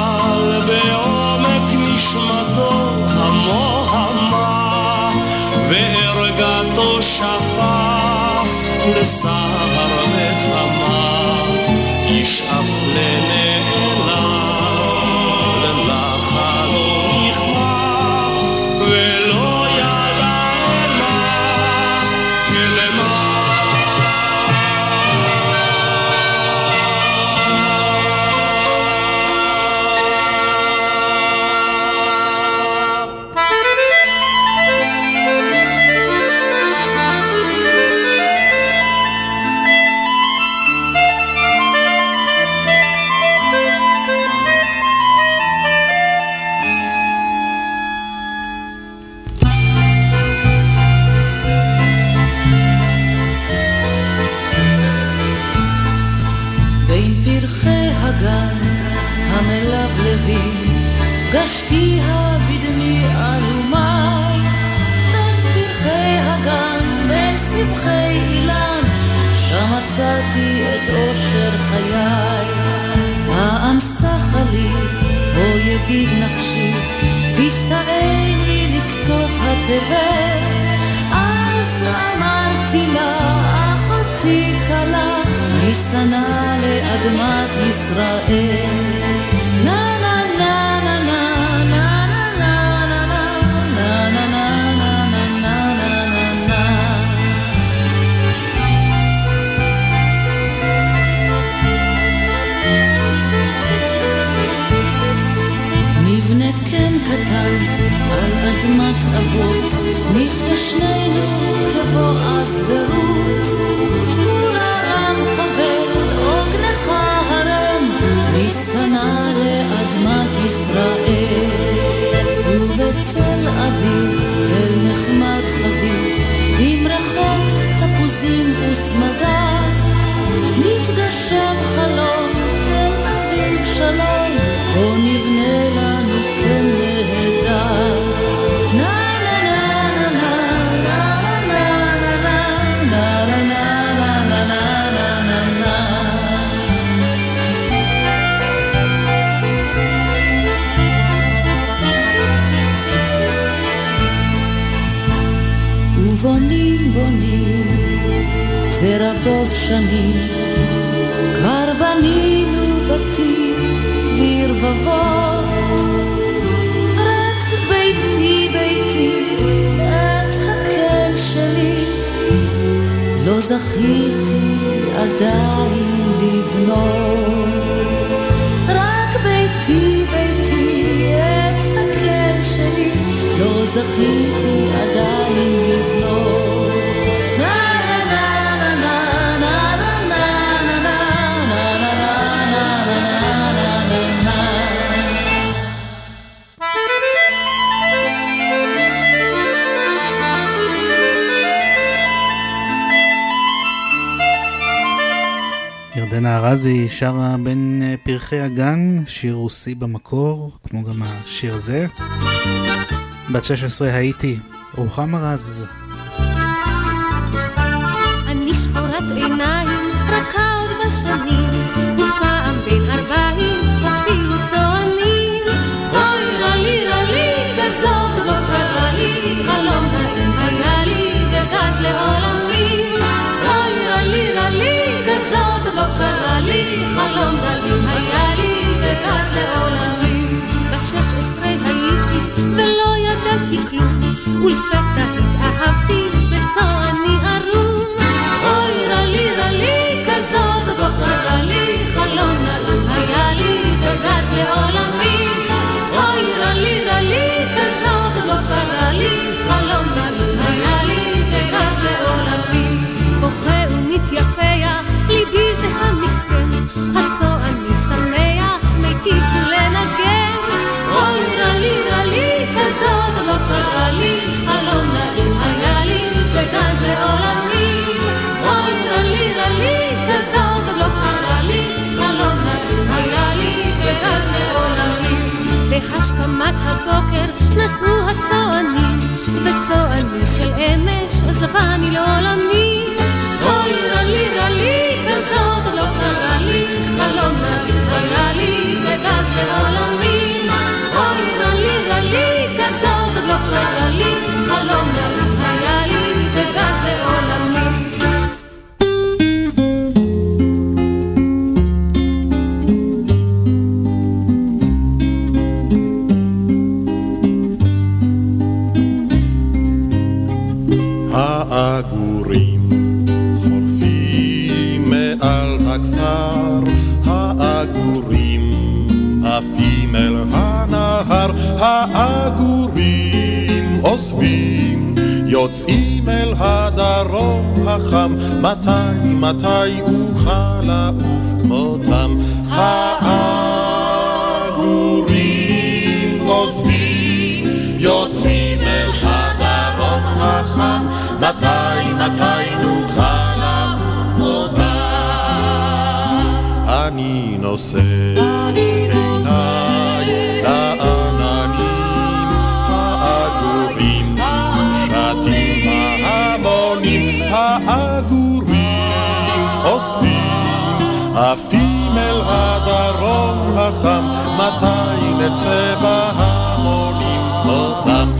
אדמת ישראל. אדמת אבות, נפגשנו כבוא אז ורות. ובתל אביב, תל נחמד חביב, עם ריחות תפוזים וסמדה, נתגשם חלום, תל אביב שלום, בוא נבנה שנים, כבר בנינו בתים לרבבות, רק ביתי ביתי את הקן שלי, לא זכיתי עדיין לבנות, רק ביתי ביתי את הקן שלי, לא זכיתי ארזי שרה בין אה, פרחי הגן, שיר רוסי במקור, כמו גם השיר הזה. בת 16 הייתי, רוחמה רז. לי, וגז לעולמי. בת שש עשרה הייתי, ולא ידעתי כלום, ולפתע התאהבתי בצועני ערום. אוי רלי רלי, כזאת לא קרה לי, חלום נעים היה לי, וגז לעולמי. אוי רלי רלי, כזאת לא קרה לי, חלום בהשכמת הבוקר נסעו הצוענים, וצועני של אמש עזבני לעולמי. אוי רלי רלי, כזאת לא קרה לי, חלום נעים היה לי, וגז לעולמי. אוי רלי רלי, כזאת לא קרה לי, העגורים עוזבים, יוצאים אל הדרום החם, מתי, מתי אוכל לעוף כמותם? העגורים עוזבים, יוצאים אל הדרום החם, מתי, מתי נוכל לעוף כמותם? אני נושא אוספים, עפים אל הדרום החם, מתי נצא בהמונים כמותם?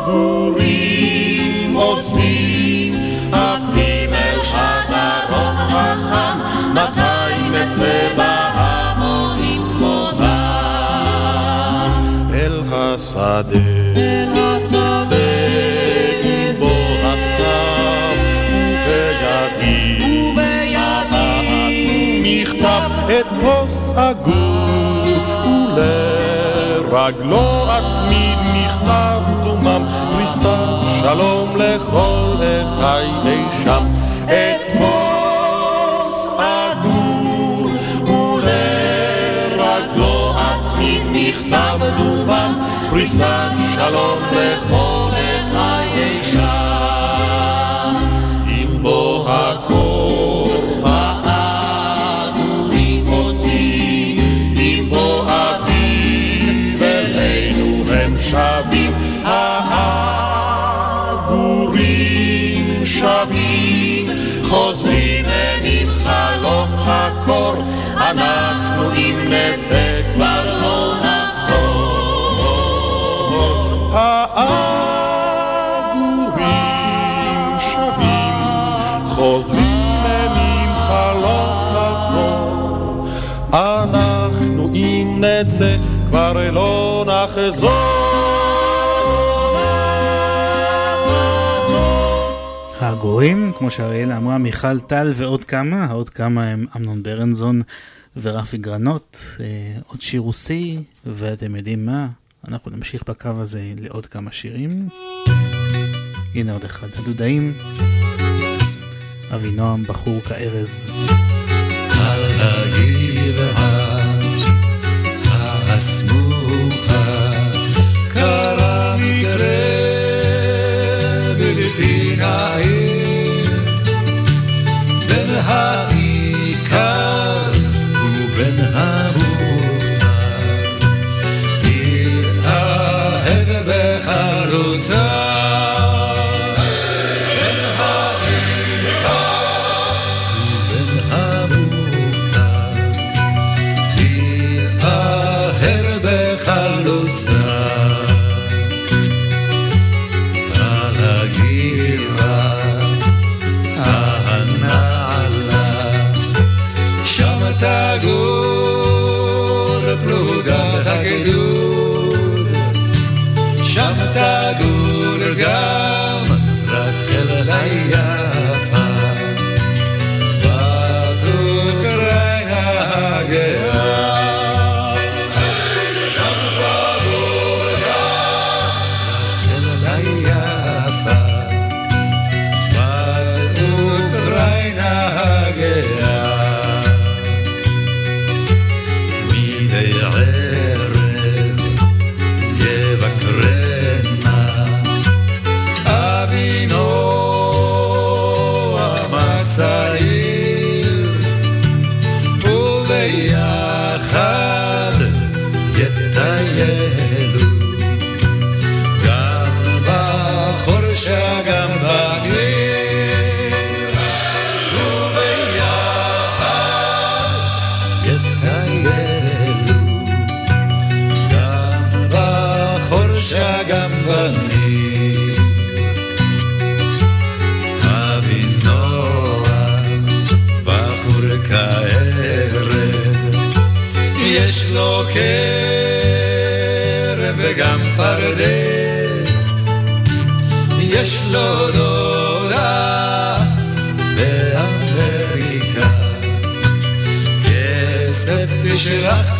העגורים אוספים, עפים אל הדרום החם, מתי נצא בהמונים כמותם? אל השדה, הגור, ולרגלו אצמיד מכתב דומם, פריסת שלום לכל אחי אי שם. את כוס הגור, ולרגלו אצמיד מכתב דומם, פריסת שלום לכל לא נכון. חוזרים אנחנו כבר לא נחזור. הגורים, כמו שאריאלה אמרה, מיכל טל ועוד כמה, העוד כמה הם אמנון ברנזון, ורפי גרנות, אה, עוד שיר רוסי, ואתם יודעים מה? אנחנו נמשיך בקו הזה לעוד כמה שירים. הנה עוד אחד, הדודאים, אבינועם בחור כארז. הסמוכה קרה מקרה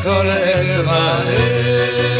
כל ערב יש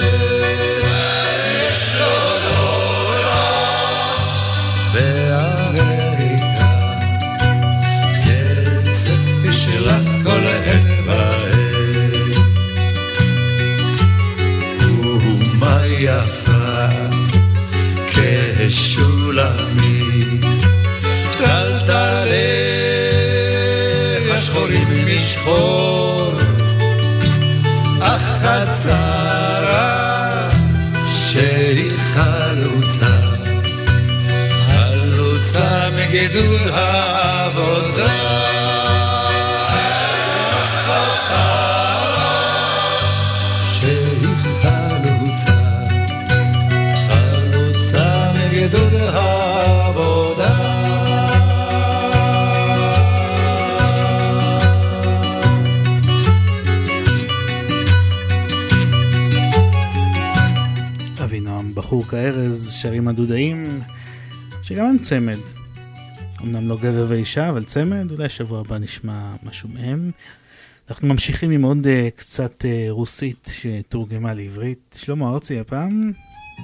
כארז, שרים הדודאים, שגם הם צמד. אמנם לא גבר ואישה, אבל צמד, אולי שבוע הבא נשמע משהו מהם. אנחנו ממשיכים עם עוד uh, קצת uh, רוסית שתורגמה לעברית. שלמה ארצי הפעם,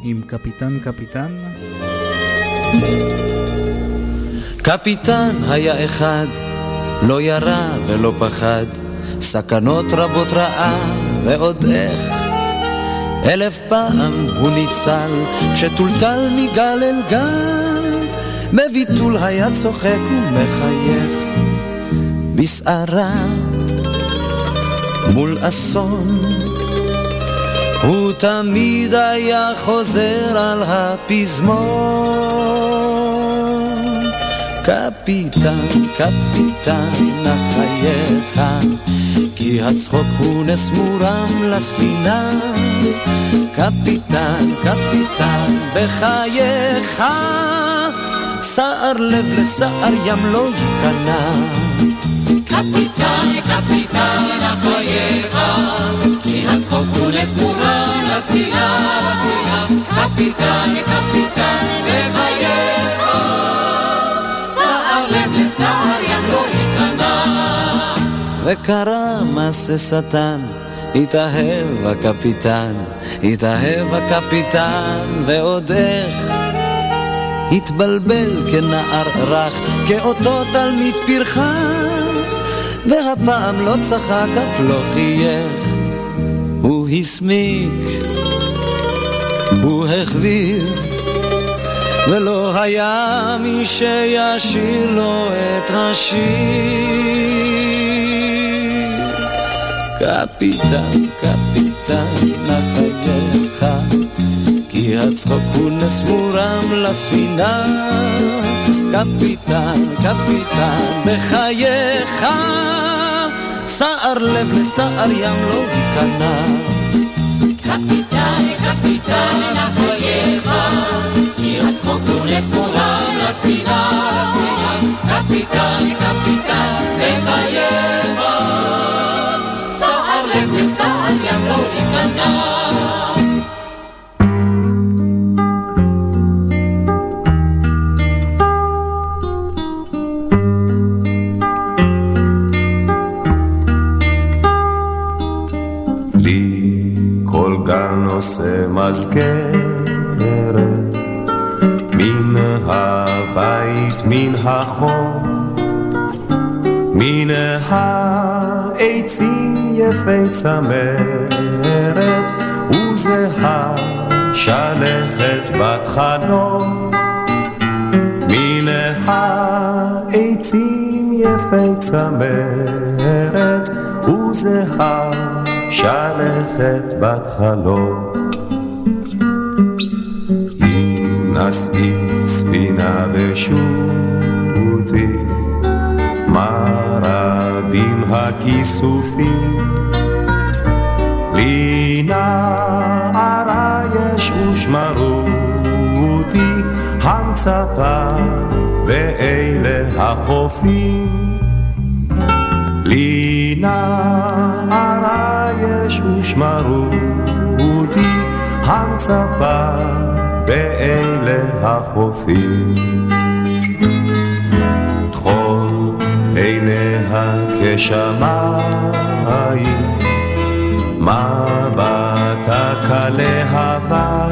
עם קפיטן קפיטן. קפיטן היה אחד, לא ירה ולא פחד, סכנות רבות ראה ועוד איך. אלף פעם הוא ניצל, כשטולטל מגל אל גל, מביטול היה צוחק ומחייך. בסערה מול אסון, הוא תמיד היה חוזר על הפזמון. קפיטן, קפיטן, החייך, כי הצחוק הוא נס מורם לספינה. קפיטן, קפיטן, בחייך, סער לב לסער ים לא ייכנע. קפיטן, קפיטן, החייך, כי הצחוק הוא נס מורם לספינה, לספינה. קפיטן, קפיטן, בחייך. לסער. וקרה מעשה שטן, התאהב הקפיטן, התאהב הקפיטן, ועוד איך התבלבל כנער רך, כאותו תלמיד פרחח, והפעם לא צחק אף לא חייך. הוא הסמיק, הוא החביר, ולא היה מי שישיר לו את השיר. קפיטן, קפיטן, נא כי הצחוק הוא נס מורם לספינה. קפיטן, קפיטן, בחייך, סער לב לסער ים לא ייכנע. קפיטן, קפיטן, נא חייך, כי הצחוק הוא נס מורם לספינה, לספינה. קפיטן, קפיטן, בחייך, סער לב לסער ים לא מן החור, מן העצים יפי צמרת, וזהה שלכת בת חלום. מן העצים יפי צמרת, וזהה שלכת בת חלום. נשאי ספינה ושוטי, מה רבים הכיסופים. לי נערה יש ושמרו אותי, המצפה ואלה החופים. לי נערה יש ושמרו אותי, המצפה באלה החופים. כשמיים, מבטה כלהבה.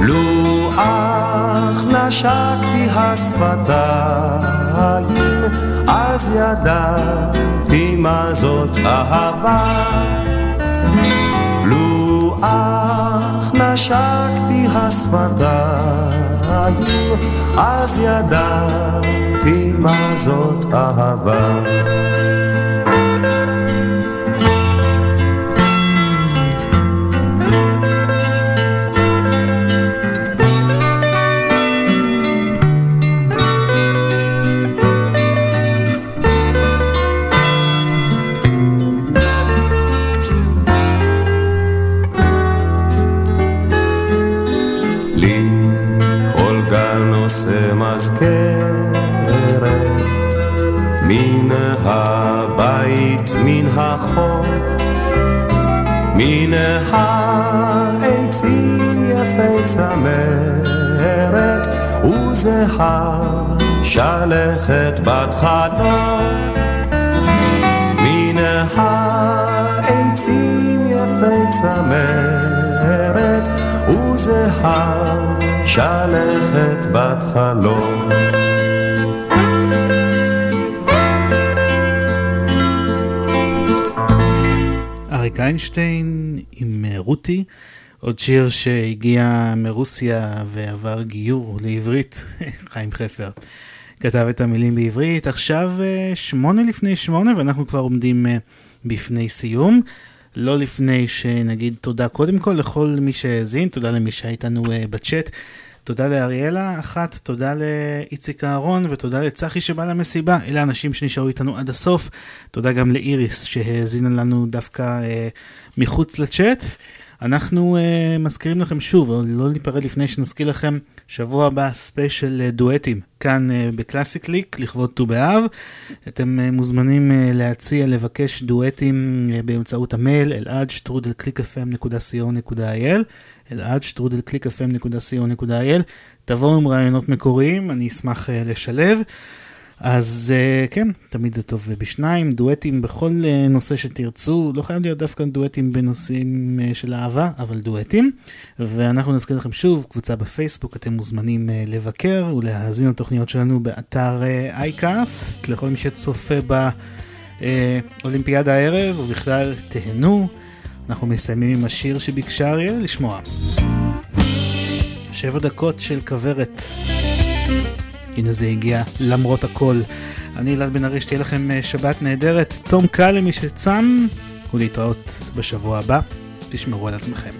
לו אך נשקתי השפתיים, אז ידעתי מה זאת אהבה. לו אך נשקתי השפתיים, אז ידעתי מה זאת אהבה. מן העצים יפי צמרת, וזהה שלכת בת חלוף. מן העצים יפי צמרת, וזהה שלכת בת חלוף. אריק איינשטיין רותי, עוד שיר שהגיע מרוסיה ועבר גיור לעברית, חיים חפר. כתב את המילים בעברית, עכשיו אה, שמונה לפני שמונה ואנחנו כבר עומדים אה, בפני סיום. לא לפני שנגיד תודה קודם כל לכל מי שהאזין, תודה למי שהיה איתנו בצ'אט. תודה לאריאלה אחת, תודה לאיציק אהרון ותודה לצחי שבא למסיבה. אלה האנשים שנשארו איתנו עד הסוף. תודה גם לאיריס שהאזינה לנו דווקא אה, מחוץ לצ'אט. אנחנו אה, מזכירים לכם שוב, לא ניפרד לפני שנזכיר לכם, שבוע הבא ספיישל אה, דואטים, כאן אה, בקלאסיקליק, לכבוד ט"ו באב. אתם אה, מוזמנים אה, להציע, לבקש דואטים אה, באמצעות המייל, אלעד שטרודל clickfm.co.il, אלעד שטרודל clickfm.co.il. תבואו עם רעיונות מקוריים, אני אשמח אה, לשלב. אז uh, כן, תמיד זה טוב בשניים, דואטים בכל uh, נושא שתרצו, לא חייב להיות דווקא דואטים בנושאים uh, של אהבה, אבל דואטים. ואנחנו נזכיר לכם שוב, קבוצה בפייסבוק, אתם מוזמנים לבקר ולהאזין לתוכניות שלנו באתר אייקאסט, לכל מי שצופה באולימפיאדה הערב, ובכלל תהנו. אנחנו מסיימים עם השיר שביקשה אריאל לשמוע. שבע דקות של כוורת. הנה זה הגיע למרות הכל. אני אלעד בן ארי, שתהיה לכם אה, שבת נהדרת, צום קל למי שצם, ולהתראות בשבוע הבא. תשמרו על עצמכם.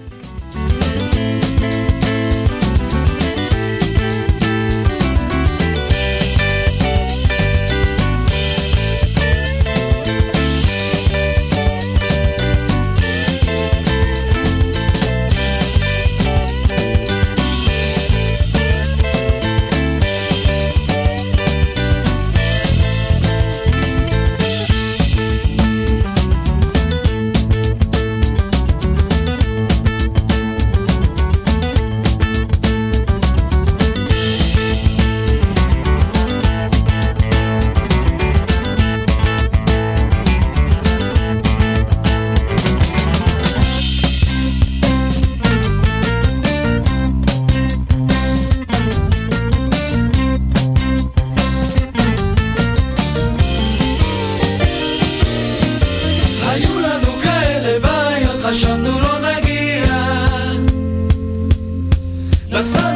The sun.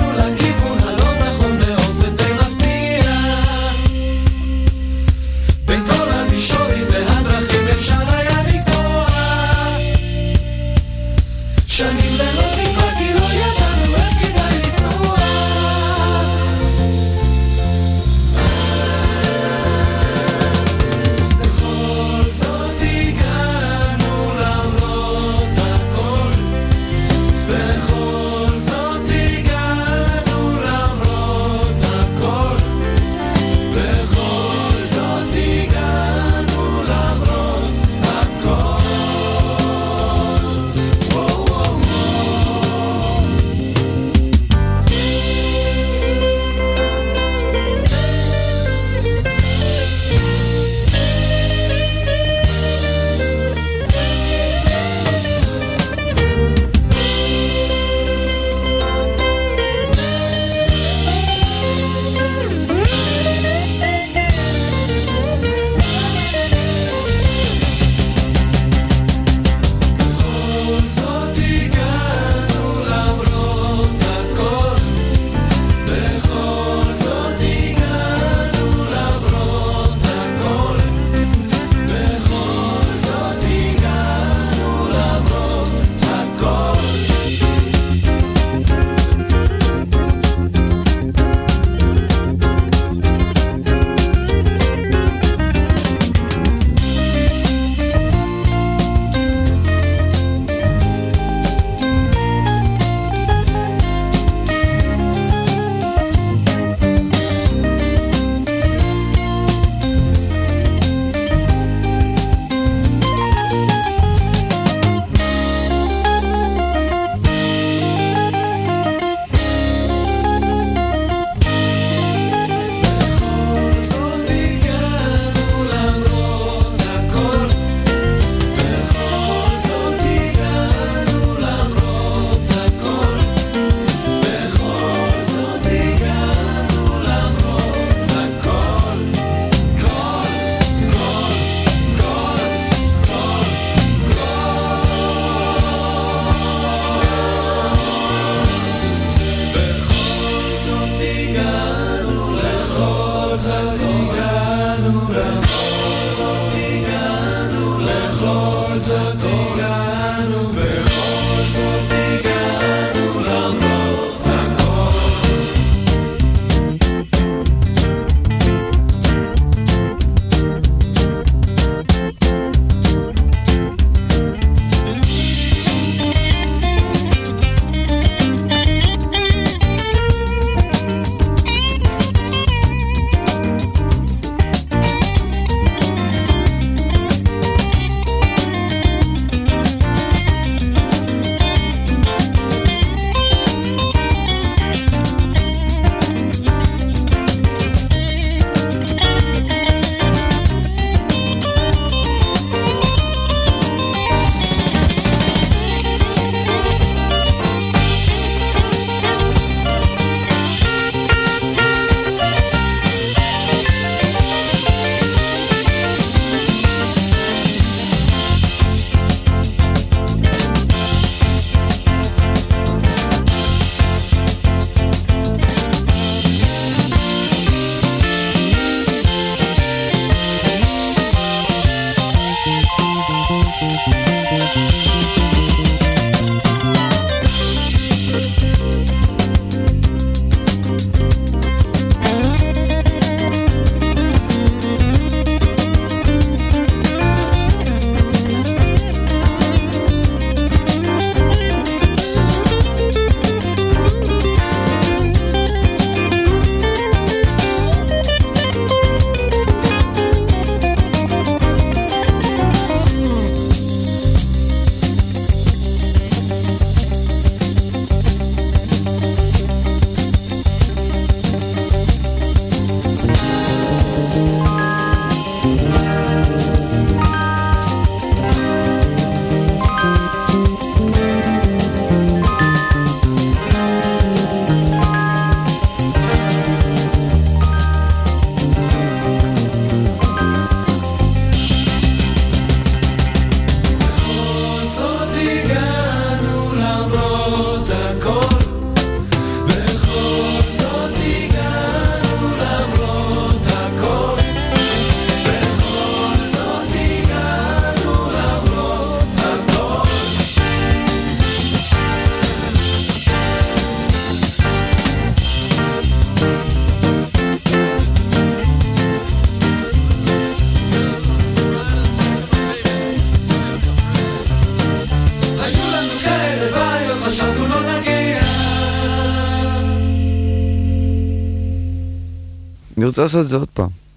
רוצה לעשות את זה עוד פעם.